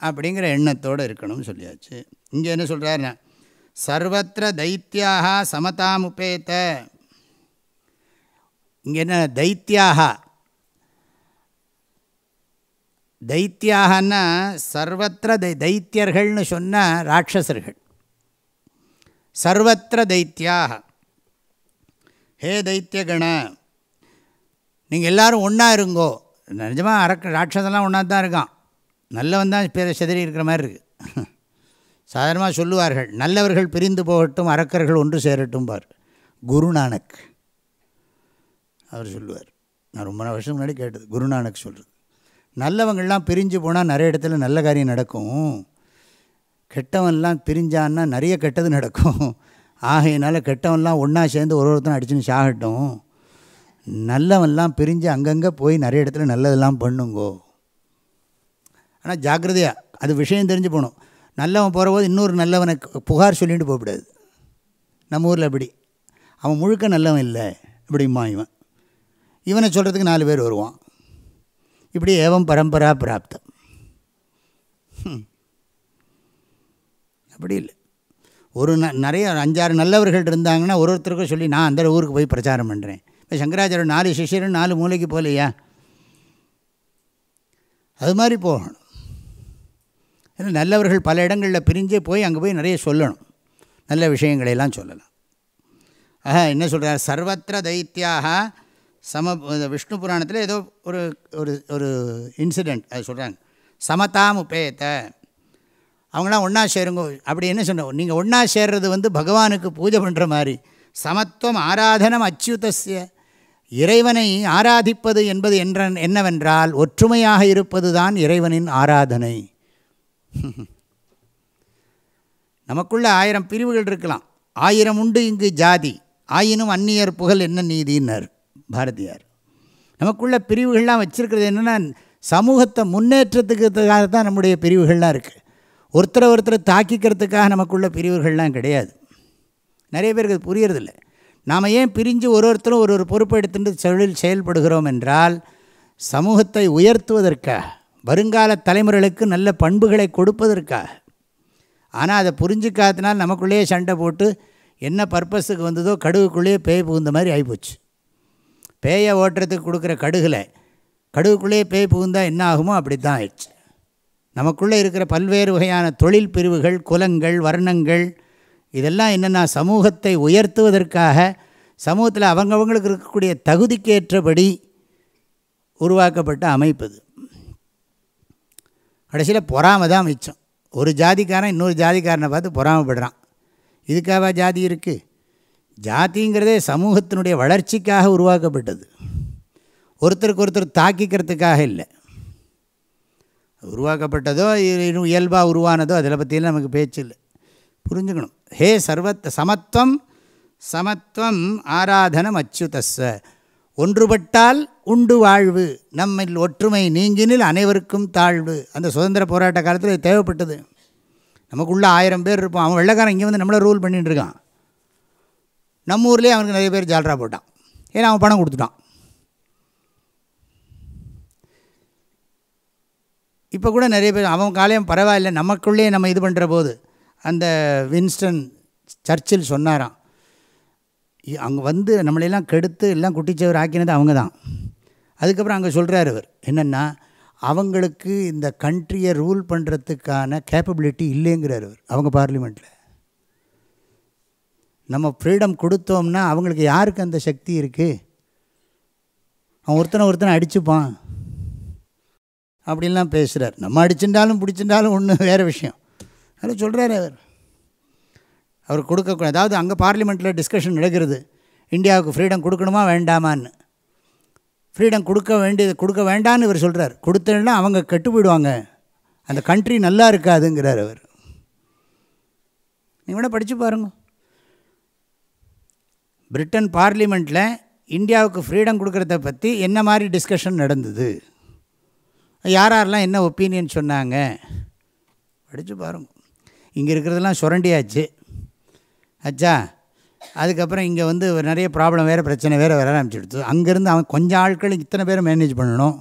அப்படிங்கிற எண்ணத்தோடு இருக்கணும்னு சொல்லியாச்சு. இங்கே என்ன சொல்கிறாருன்னா சர்வத்திர தைத்தியாக சமதாமுபேத்த இங்கே என்ன தைத்தியாக? தைத்தியாகன்னா சர்வத்திர தை தைத்தியர்கள்னு சொன்ன ராட்சசர்கள். சர்வத்திர தைத்தியாக. ஹே தைத்தியகண நீங்கள் எல்லோரும் ஒன்றா இருங்கோ. நிஜமாக அரக்க ராட்சசெல்லாம் ஒன்றா தான் இருக்கான். நல்லவன் தான் பேர செதறி இருக்கிற மாதிரி இருக்குது சாதாரணமாக சொல்லுவார்கள் நல்லவர்கள் பிரிந்து போகட்டும் அரக்கர்கள் ஒன்று சேரட்டும் பார். குருநானக். அவர் சொல்லுவார். நான் ரொம்ப வருஷம் முன்னாடி கேட்டது குருநானக் சொல்கிறது நல்லவங்கள்லாம் பிரிஞ்சு போனால் நிறைய இடத்துல நல்ல காரியம் நடக்கும். கெட்டவன்லாம் பிரிஞ்சான்னா நிறைய கெட்டது நடக்கும். ஆகையினால கெட்டவன்லாம் ஒன்றா சேர்ந்து ஒரு ஒருத்தனை அடிச்சுன்னு சாகட்டும். நல்லவன்லாம் பிரிஞ்சு அங்கங்கே போய் நிறைய இடத்துல நல்லதெல்லாம் பண்ணுங்கோ. ஆனால் ஜாக்கிரதையாக அது விஷயம் தெரிஞ்சு போகணும். நல்லவன் போகிறபோது இன்னொரு நல்லவனை புகார் சொல்லிட்டு போகக்கூடாது. நம்ம ஊரில் அப்படி. அவன் முழுக்க நல்லவன் இல்லை இப்படிம்மா இவன். இவனை சொல்கிறதுக்கு நாலு பேர் வருவான். இப்படி ஏவம் பரம்பரா பிராப்தம். அப்படி இல்லை. ஒரு ந நிறைய அஞ்சாறு நல்லவர்கள் இருந்தாங்கன்னா ஒரு ஒருத்தருக்கும் சொல்லி நான் அந்த ஊருக்கு போய் பிரச்சாரம் பண்ணுறேன் இப்போ சங்கராச்சாரியர் நாலு சிஷியரும் நாலு மூலைக்கு போகலையா? அது மாதிரி போகணும். ஏன்னா நல்லவர்கள் பல இடங்களில் பிரிஞ்சே போய் அங்கே போய் நிறைய சொல்லணும். நல்ல விஷயங்களையெல்லாம் சொல்லலாம். ஆஹா என்ன சொல்கிறார் சர்வத்திர தைத்தியாக சம விஷ்ணு புராணத்தில் ஏதோ ஒரு ஒரு ஒரு இன்சிடெண்ட் அது சொல்கிறாங்க சமதாம் உபேத்த அவங்களாம் ஒன்றா சேருங்க அப்படி என்ன சொன்னோம் நீங்கள் ஒன்றா சேர்றது வந்து பகவானுக்கு பூஜை பண்ணுற மாதிரி. சமத்துவம் ஆராதனம் அச்சுதஸ்ய. இறைவனை ஆராதிப்பது என்பது என்ற என்னவென்றால் ஒற்றுமையாக இருப்பது தான் இறைவனின் ஆராதனை. [laughs] நமக்குள்ள ஆயிரம் பிரிவுகள் இருக்கலாம். ஆயிரம் உண்டு இங்கு ஜாதி. ஆயினும் அந்நியர் புகழ் என்ன நீதினார் பாரதியார். நமக்குள்ள பிரிவுகள்லாம் வச்சுருக்கிறது என்னென்னா சமூகத்தை முன்னேற்றத்துக்குக்காக தான் நம்முடைய பிரிவுகள்லாம் இருக்குது ஒருத்தரை ஒருத்தரை தாக்கிக்கிறதுக்காக நமக்குள்ள பிரிவுகள்லாம் கிடையாது. நிறைய பேருக்கு அது புரியறதில்லை. நாம் ஏன் பிரிஞ்சு ஒரு ஒருத்தரும் ஒரு ஒரு பொறுப்பை எடுத்துட்டு தொழில் செயல்படுகிறோம் என்றால் சமூகத்தை உயர்த்துவதற்காக. வருங்கால தலைமுறைகளுக்கு நல்ல பண்புகளை கொடுப்பதற்காக. ஆனால் அதை புரிஞ்சுக்காதனால் நமக்குள்ளேயே சண்டை போட்டு என்ன பர்பஸுக்கு வந்ததோ கடுகுக்குள்ளேயே பேய் புகுந்த மாதிரி ஆகிப்போச்சு பேயை ஓட்டுறதுக்கு கொடுக்குற கடுகில் கடுகுக்குள்ளேயே பேய் புகுந்தால் என்ன ஆகுமோ அப்படி தான் ஆயிடுச்சு. நமக்குள்ளே இருக்கிற பல்வேறு வகையான தொழில் பிரிவுகள் குலங்கள் வர்ணங்கள் இதெல்லாம் என்னென்னா சமூகத்தை உயர்த்துவதற்காக சமூகத்தில் அவங்கவங்களுக்கு இருக்கக்கூடிய தகுதிக்கேற்றபடி உருவாக்கப்பட்ட அமைப்பது கடைசியில் பொறாமை தான் மிச்சம். ஒரு ஜாதிக்காரன் இன்னொரு ஜாதிக்காரனை பார்த்து பொறாமப்படுறான். இதுக்காக ஜாதி இருக்குது ஜாதிங்கிறதே சமூகத்தினுடைய வளர்ச்சிக்காக உருவாக்கப்பட்டது. ஒருத்தருக்கு ஒருத்தர் தாக்கிக்கிறதுக்காக இல்லை. உருவாக்கப்பட்டதோ இன்னும் இயல்பாக உருவானதோ அதில் பற்றியெல்லாம் நமக்கு பேச்சு இல்லை. புரிஞ்சுக்கணும். ஹே சர்வத் சமத்துவம் சமத்துவம் ஆராதனம் அச்சுதஸ்ஸ. ஒன்றுபட்டால் உண்டு வாழ்வு நம்மில் ஒற்றுமை நீங்கினில் அனைவருக்கும் தாழ்வு. அந்த சுதந்திர போராட்ட காலத்தில் தேவைப்பட்டது. நமக்குள்ளே ஆயிரம் பேர் இருப்போம். அவன் வெள்ளைக்காரன் இங்கே வந்து நம்மளை ரூல் பண்ணிட்டு இருக்கான். நம்ம ஊர்லேயே அவனுக்கு நிறைய பேர் ஜால்ரா போட்டான். ஏன்னா அவன் பணம் கொடுத்துட்டான். இப்போ கூட நிறைய பேர் அவன் காலையும் பரவாயில்ல. நமக்குள்ளேயே நம்ம இது பண்ணுற போது அந்த வின்ஸ்டன் சர்ச்சில் சொன்னாராம் அங்கே வந்து நம்மளையெல்லாம் கெடுத்து எல்லாம் குட்டிச்சவர் ஆக்கினது அவங்க தான் அதுக்கப்புறம் அங்கே சொல்கிறார் அவர். என்னென்னா அவங்களுக்கு இந்த கண்ட்ரியை ரூல் பண்ணுறதுக்கான கேப்பபிலிட்டி இல்லைங்கிறார் அவர் அவங்க பார்லிமெண்ட்டில் நம்ம ஃப்ரீடம் கொடுத்தோம்னா அவங்களுக்கு யாருக்கு அந்த சக்தி இருக்குது அவன் ஒருத்தனை ஒருத்தனை அடிச்சுப்பான். அப்படின்லாம் பேசுகிறார் நம்ம அடிச்சுட்டாலும் பிடிச்சிருந்தாலும் ஒன்று வேறு விஷயம். அதில் சொல்கிறார் அவர். அவர் கொடுக்க அதாவது அங்கே பார்லிமெண்ட்டில் டிஸ்கஷன் நடக்கிறது. இந்தியாவுக்கு ஃப்ரீடம் கொடுக்கணுமா வேண்டாமான்னு. ஃப்ரீடம் கொடுக்க வேண்டியது கொடுக்க வேண்டான்னு இவர் சொல்கிறார் கொடுத்தேன்னா அவங்க கெட்டு போயிடுவாங்க. அந்த கண்ட்ரி நல்லா இருக்காதுங்கிறார் அவர். நீங்கள் வேணால் படித்து பாருங்க. பிரிட்டன் பார்லிமெண்ட்டில் இந்தியாவுக்கு ஃப்ரீடம் கொடுக்குறத பற்றி என்ன மாதிரி டிஸ்கஷன் நடந்தது? யார் யாரெல்லாம் என்ன ஒப்பீனியன் சொன்னாங்க? படித்து பாருங்க. இங்கே இருக்கிறதெல்லாம் சுரண்டியாச்சு. அச்சா அதுக்கப்புறம் இங்கே வந்து நிறைய ப்ராப்ளம் வேறு பிரச்சனை வேறு வர ஆரம்பிச்சிடுது அங்கேருந்து அவன் கொஞ்சம் ஆட்கள் இத்தனை பேரை மேனேஜ் பண்ணணும்.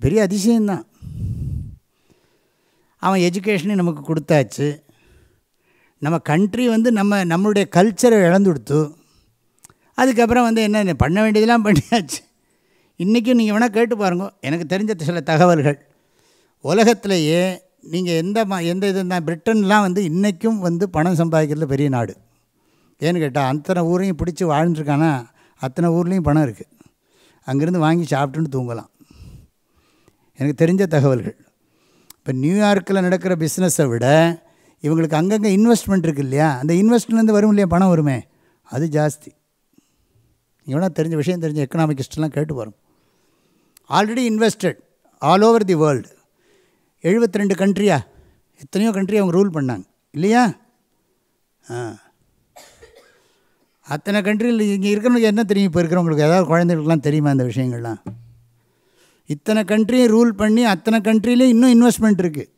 பெரிய அதிசயம்தான். அவன் எஜுகேஷனே நமக்கு கொடுத்தாச்சு. நம்ம கண்ட்ரி வந்து நம்ம நம்மளுடைய கல்ச்சரை இழந்து கொடுத்து அதுக்கப்புறம் வந்து என்ன பண்ண வேண்டியதெல்லாம் பண்ணியாச்சு. இன்றைக்கும் நீங்கள் வேணால் கேட்டு பாருங்க. எனக்கு தெரிஞ்ச சில தகவல்கள். உலகத்திலேயே நீங்கள் எந்த எந்த இது தான் பிரிட்டன்லாம் வந்து இன்றைக்கும் வந்து பணம் சம்பாதிக்கிறதுல பெரிய நாடு. ஏன்னு கேட்டால் அத்தனை ஊரையும் பிடிச்சி வாழ்ந்துருக்கானா? அத்தனை ஊர்லேயும் பணம் இருக்குது அங்கேருந்து வாங்கி சாப்பிட்டுன்னு தூங்கலாம். எனக்கு தெரிஞ்ச தகவல்கள் இப்போ நியூயார்க்கில் நடக்கிற பிஸ்னஸை விட இவங்களுக்கு அங்கங்கே இன்வெஸ்ட்மெண்ட் இருக்குது இல்லையா? அந்த இன்வெஸ்ட்மெண்ட்லேருந்து வரும் இல்லையா? பணம் வருமே? அது ஜாஸ்தி. இவனா தெரிஞ்ச விஷயம் தெரிஞ்ச எக்கனாமிக்ஸ்ட்லாம் கேட்டு வரும் already invested all over the world எழுபத்தி ரெண்டு கண்ட்ரியா எத்தனையோ கண்ட்ரி அவங்க ரூல் பண்ணாங்க. இல்லையா? ஆ. அத்தனை கண்ட்ரியில் இங்கே இருக்கிறவங்களுக்கு என்ன தெரியும்? இப்போ இருக்கிறவங்களுக்கு ஏதாவது குழந்தைகளுக்குலாம் தெரியுமா அந்த விஷயங்கள்லாம்? இத்தனை கண்ட்ரியும் ரூல் பண்ணி அத்தனை கண்ட்ரிலையும் இன்னும் இன்வெஸ்ட்மெண்ட் இருக்குது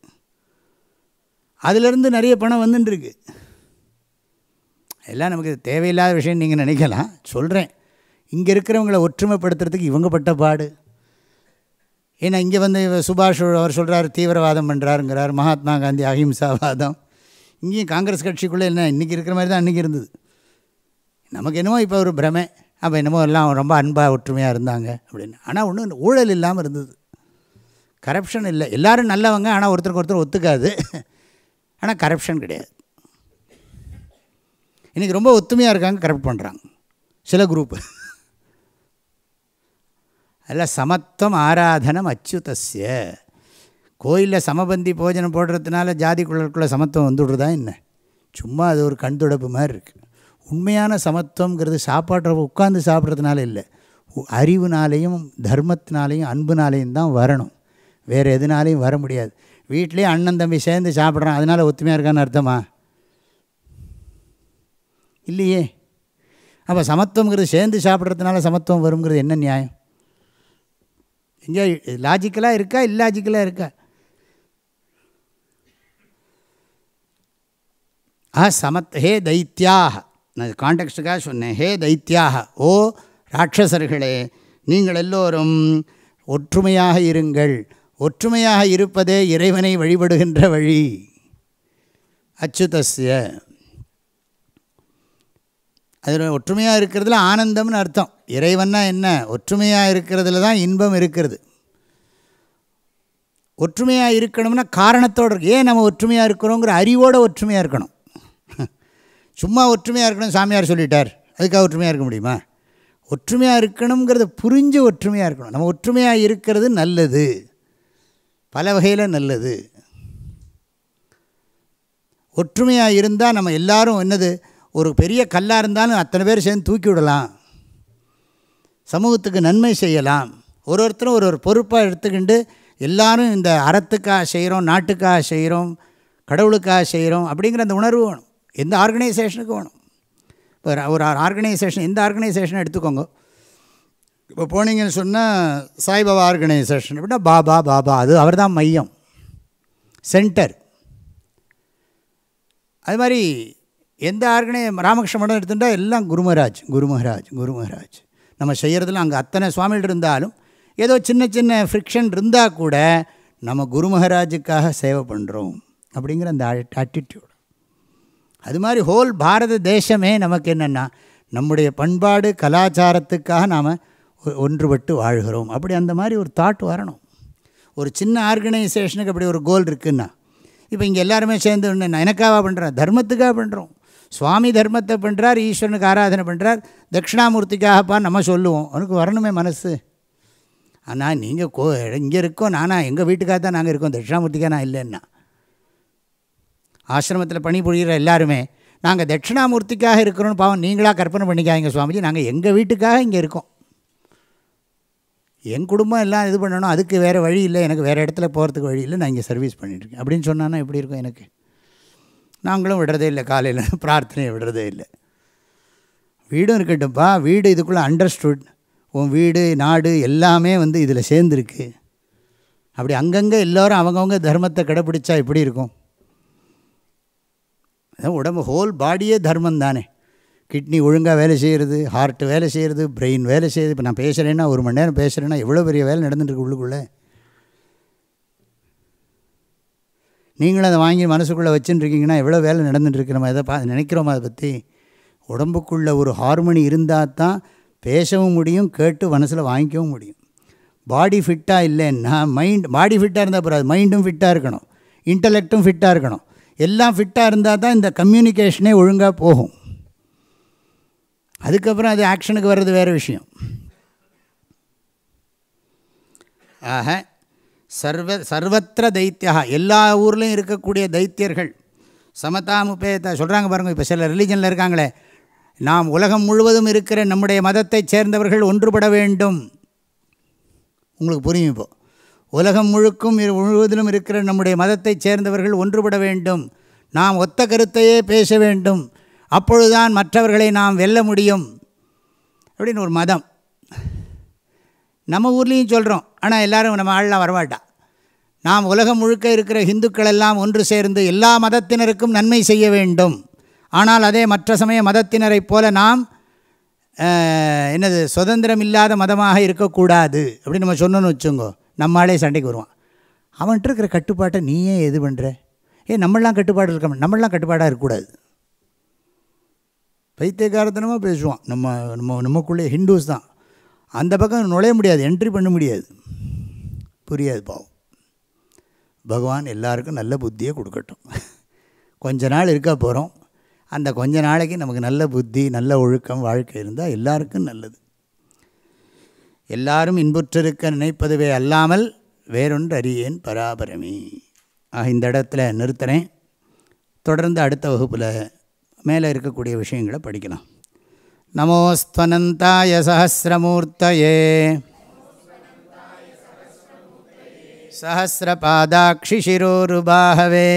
அதிலிருந்து நிறைய பணம் வந்துட்டுருக்கு. எல்லாம் நமக்கு தேவையில்லாத விஷயம் நீங்கள் நினைக்கலாம். சொல்கிறேன் இங்கே இருக்கிறவங்கள ஒற்றுமைப்படுத்துறதுக்கு இவங்க பட்ட பாடு. ஏன்னா இங்கே வந்து சுபாஷ் அவர் சொல்கிறார் தீவிரவாதம் பண்ணுறாருங்கிறார் மகாத்மா காந்தி அஹிம்சாவாதம். இங்கேயும் காங்கிரஸ் கட்சிக்குள்ளே என்ன இன்றைக்கி இருக்கிற மாதிரி தான் அன்றைக்கி இருந்தது. நமக்கு என்னமோ இப்போ ஒரு பிரமை அப்போ என்னமோ எல்லாம் ரொம்ப அன்பாக ஒற்றுமையாக இருந்தாங்க அப்படின்னு. ஆனால் ஒன்றும் ஊழல் இல்லாமல் இருந்தது. கரப்ஷன் இல்லை. எல்லாரும் நல்லவங்க ஆனால் ஒருத்தருக்கு ஒருத்தர் ஒத்துக்காது. ஆனால் கரப்ஷன் கிடையாது. இன்றைக்கி ரொம்ப ஒத்துமையாக இருக்காங்க கரெக்ட் பண்ணுறாங்க சில குரூப்பு அதில் சமத்துவம் ஆராதனம் அச்சுதஸ்ய. கோயிலில் சமபந்தி போஜனம் போடுறதுனால ஜாதிக்குள்ளருக்குள்ள சமத்துவம் வந்துவிடுறதா என்ன? சும்மா அது ஒரு கண் துடைப்பு மாதிரி இருக்குது உண்மையான சமத்துவங்கிறது சாப்பாட்டை உட்காந்து சாப்பிட்றதுனால இல்லை. அறிவுனாலேயும் தர்மத்தினாலேயும் அன்புனாலேயும் தான் வரணும். வேறு எதுனாலையும் வர முடியாது. வீட்லேயே அண்ணன் தம்பி சேர்ந்து சாப்பிட்றான் அதனால் ஒத்துமையாக இருக்கான்னு அர்த்தமா? இல்லையே. அப்போ சமத்துவங்கிறது சேர்ந்து சாப்பிட்றதுனால சமத்துவம் வருங்கிறது என்ன நியாயம்? எங்கே லாஜிக்கலாக இருக்கா இல்லாஜிக்கலாக இருக்கா? ஆ சமத் ஹே தைத்தியாக நான் கான்டெக்ட்டுக்காக சொன்னேன். ஹே தைத்தியாக ஓ ராட்சசர்களே நீங்கள் எல்லோரும் ஒற்றுமையாக இருங்கள். ஒற்றுமையாக இருப்பதே இறைவனை வழிபடுகின்ற வழி. அச்சுதஸ்ய. அதில் ஒற்றுமையாக இருக்கிறதுல ஆனந்தம்னு அர்த்தம். இறைவன்னா என்ன? ஒற்றுமையாக இருக்கிறதுல தான் இன்பம் இருக்கிறது. ஒற்றுமையாக இருக்கணும்னா காரணத்தோடு ஏன் நம்ம ஒற்றுமையாக இருக்கிறோங்கிற அறிவோடு ஒற்றுமையாக இருக்கணும்? சும்மா ஒற்றுமையாக இருக்கணும் சாமியார் சொல்லிட்டார். அதுக்காக ஒற்றுமையாக இருக்க முடியுமா? ஒற்றுமையாக இருக்கணுங்கிறத புரிஞ்சு ஒற்றுமையாக இருக்கணும். நம்ம ஒற்றுமையாக இருக்கிறது நல்லது. பல வகையில் நல்லது. ஒற்றுமையாக இருந்தால் நம்ம எல்லாரும் என்னது? ஒரு பெரிய கல்லாக இருந்தாலும் அத்தனை பேர் சேர்ந்து தூக்கி விடலாம். சமூகத்துக்கு நன்மை செய்யலாம். ஒரு ஒருத்தரும் ஒரு ஒரு பொறுப்பாக எடுத்துக்கிண்டு எல்லோரும் இந்த அறத்துக்காக செய்கிறோம் நாட்டுக்காக செய்கிறோம் கடவுளுக்காக செய்கிறோம் அப்படிங்கிற அந்த உணர்வு வேணும். எந்த ஆர்கனைசேஷனுக்கு வேணும்? இப்போ ஒரு- ஆர்கனைசேஷன் எந்த ஆர்கனைசேஷன் எடுத்துக்கோங்க. இப்போ போனீங்கன்னு சொன்னால் சாய்பாபா ஆர்கனைசேஷன் அப்படின்னா பாபா பாபா அது அவர் தான் மையம். சென்டர். அது மாதிரி எந்த ஆர்கனை ராமகிருஷ்ண மடம் எடுத்துட்டால் எல்லாம் குருமராஜ் குருமஹராஜ் குருமஹராஜ் நம்ம செய்கிறதுல அங்கே அத்தனை சுவாமிகள் இருந்தாலும் ஏதோ சின்ன சின்ன ஃப்ரிக்ஷன் இருந்தால் கூட நம்ம குருமஹராஜுக்காக சேவை பண்ணுறோம் அப்படிங்கிற அந்த ஆட்டிடியூட் அது மாதிரி ஹோல் பாரத தேசமே நமக்கு என்னென்னா நம்முடைய பண்பாடு கலாச்சாரத்துக்காக நாம் ஒன்றுபட்டு வாழ்கிறோம். அப்படி அந்த மாதிரி ஒரு தாட் வரணும். ஒரு சின்ன ஆர்கனைசேஷனுக்கு அப்படி ஒரு கோல் இருக்குன்னா இப்போ இங்கே எல்லாருமே சேர்ந்து ஒன்று நான் எனக்காக பண்ணுறோம் தர்மத்துக்காக பண்ணுறோம் சுவாமி தர்மத்தை பண்ணுறார் ஈஸ்வரனுக்கு ஆராதனை பண்ணுறார் தட்சிணாமூர்த்திக்காகப்பா நம்ம சொல்லுவோம். அவனுக்கு வரணுமே மனசு. ஆனால் நீங்கள் கோ இங்கே இருக்கோம். நானா எங்கள் வீட்டுக்காக தான் நாங்கள் இருக்கோம். தட்சிணாமூர்த்திக்காக நான் இல்லைன்னா. ஆசிரமத்தில் பணிபுரிகிற எல்லாருமே நாங்கள் தட்சிணாமூர்த்திக்காக இருக்கிறோன்னு பாவம் நீங்களாக கற்பனை பண்ணிக்காதீங்க சுவாமிஜி. நாங்கள் எங்கள் வீட்டுக்காக இங்கே இருக்கோம். என் குடும்பம் எல்லாம் இது பண்ணணும் அதுக்கு வேறு வழி இல்லை எனக்கு வேறு இடத்துல போகிறதுக்கு வழி இல்லை நான் இங்கே சர்வீஸ் பண்ணிட்டுருக்கேன் அப்படின்னு சொன்னான்னா எப்படி இருக்கும் எனக்கு? நாங்களும் விடுறதே இல்லை காலையில் [laughs] பிரார்த்தனையை விடுறதே இல்லை. வீடும் இருக்கட்டும்ப்பா வீடு இதுக்குள்ளே அண்டர்ஸ்டுட் உன் வீடு நாடு எல்லாமே வந்து இதில் சேர்ந்துருக்கு. அப்படி அங்கங்கே எல்லோரும் அவங்கவுங்க தர்மத்தை கடைப்பிடிச்சா எப்படி இருக்கும்? உடம்பு ஹோல் பாடியே தர்மம் தானே. கிட்னி ஒழுங்காக வேலை செய்கிறது ஹார்ட்டு வேலை செய்கிறது பிரெயின் வேலை செய்யுது இப்போ நான் பேசுகிறேன்னா ஒரு மணி நேரம் பேசுகிறேன்னா எவ்வளோ பெரிய வேலை நடந்துட்டுருக்கு உள்ளுக்குள்ளே? நீங்களும் அதை வாங்கி மனசுக்குள்ளே வச்சுட்டுருக்கீங்கன்னா எவ்வளோ வேலை நடந்துட்டுருக்கு நம்ம எதை பா நினைக்கிறோமா அதை பற்றி உடம்புக்குள்ளே ஒரு ஹார்மோனி இருந்தால் தான் பேசவும் முடியும் கேட்டு மனசில் வாங்கிக்கவும் முடியும். பாடி ஃபிட்டாக இல்லைன்னா மைண்ட் பாடி ஃபிட்டாக இருந்தால் போகாது மைண்டும் ஃபிட்டாக இருக்கணும். இன்டலெக்டும் ஃபிட்டாக இருக்கணும். எல்லாம் ஃபிட்டாக இருந்தால் தான் இந்த கம்யூனிகேஷனே ஒழுங்காக போகும். அதுக்கப்புறம் அது ஆக்ஷனுக்கு வர்றது வேறு விஷயம். ஆக சர்வ சர்வத்திர தைத்தியா எல்லா ஊர்லேயும் இருக்கக்கூடிய தைத்தியர்கள் சமதாமுபேத சொல்கிறாங்க பாருங்கள் இப்போ சில ரிலீஜனில் இருக்காங்களே நாம் உலகம் முழுவதும் இருக்கிற நம்முடைய மதத்தைச் சேர்ந்தவர்கள் ஒன்றுபட வேண்டும். உங்களுக்கு புரியும் இப்போது உலகம் முழுக்கும் இரு- முழுவதிலும் இருக்கிற நம்முடைய மதத்தைச் சேர்ந்தவர்கள் ஒன்றுபட வேண்டும். நாம் ஒத்த கருத்தையே பேச வேண்டும். அப்பொழுதுதான் மற்றவர்களை நாம் வெல்ல முடியும். அப்படின்னு ஒரு மதம். நம்ம ஊர்லேயும் சொல்கிறோம் ஆனால் எல்லாரும் நம்ம ஆள்லாம் வரமாட்டா. நாம் உலகம் முழுக்க இருக்கிற ஹிந்துக்கள் எல்லாம் ஒன்று சேர்ந்து எல்லா மதத்தினருக்கும் நன்மை செய்ய வேண்டும். ஆனால் அதே மற்ற சமய மதத்தினரைப் போல நாம் என்னது சுதந்திரம் இல்லாத மதமாக இருக்கக்கூடாது. அப்படின்னு நம்ம சொன்னோன்னு வச்சுங்கோ. நம்மளாலே சண்டைக்கு வருவான். அவன்கிட்ட இருக்கிற கட்டுப்பாட்டை நீ ஏன் பண்ணுற ஏ நம்மளாம் கட்டுப்பாடு இருக்க நம்மளாம் கட்டுப்பாடாக இருக்கக்கூடாது. பைத்தியகாரத்தனமாக பேசுவான். நம்ம நம்ம நமக்குள்ளே ஹிந்துஸ் தான். அந்த பக்கம் நுழைய முடியாது என்ட்ரி பண்ண முடியாது. புரியாது பாவம். பகவான் எல்லாருக்கும் நல்ல புத்தியை கொடுக்கட்டும். கொஞ்ச நாள் இருக்க போகிறோம் அந்த கொஞ்ச நாளைக்கு நமக்கு நல்ல புத்தி நல்ல ஒழுக்கம் வாழ்க்கை இருந்தால் எல்லாருக்கும் நல்லது. எல்லாரும் இன்புற்றிருக்க நினைப்பதுவே அல்லாமல் வேறொன்று அறியேன் பராபரமே ஆக இந்த இடத்துல நிறுத்துகிறேன் தொடர்ந்து அடுத்த வகுப்பில் மேலே இருக்கக்கூடிய விஷயங்களை படிக்கலாம் நமோஸ்துவனந்தாய சஹசிரமூர்த்தயே सहस्रपादाक्षिशिरोरुबाहवे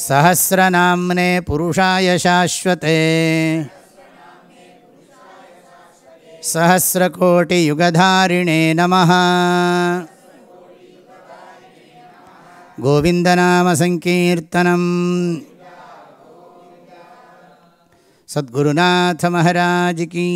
सहस्रनाम्ने पुरुषाय शाश्वते सहस्रकोटियुगधारिणे नमः। गोविन्दनामसङ्कीर्तनम् सद्गुरुनाथ महाराज की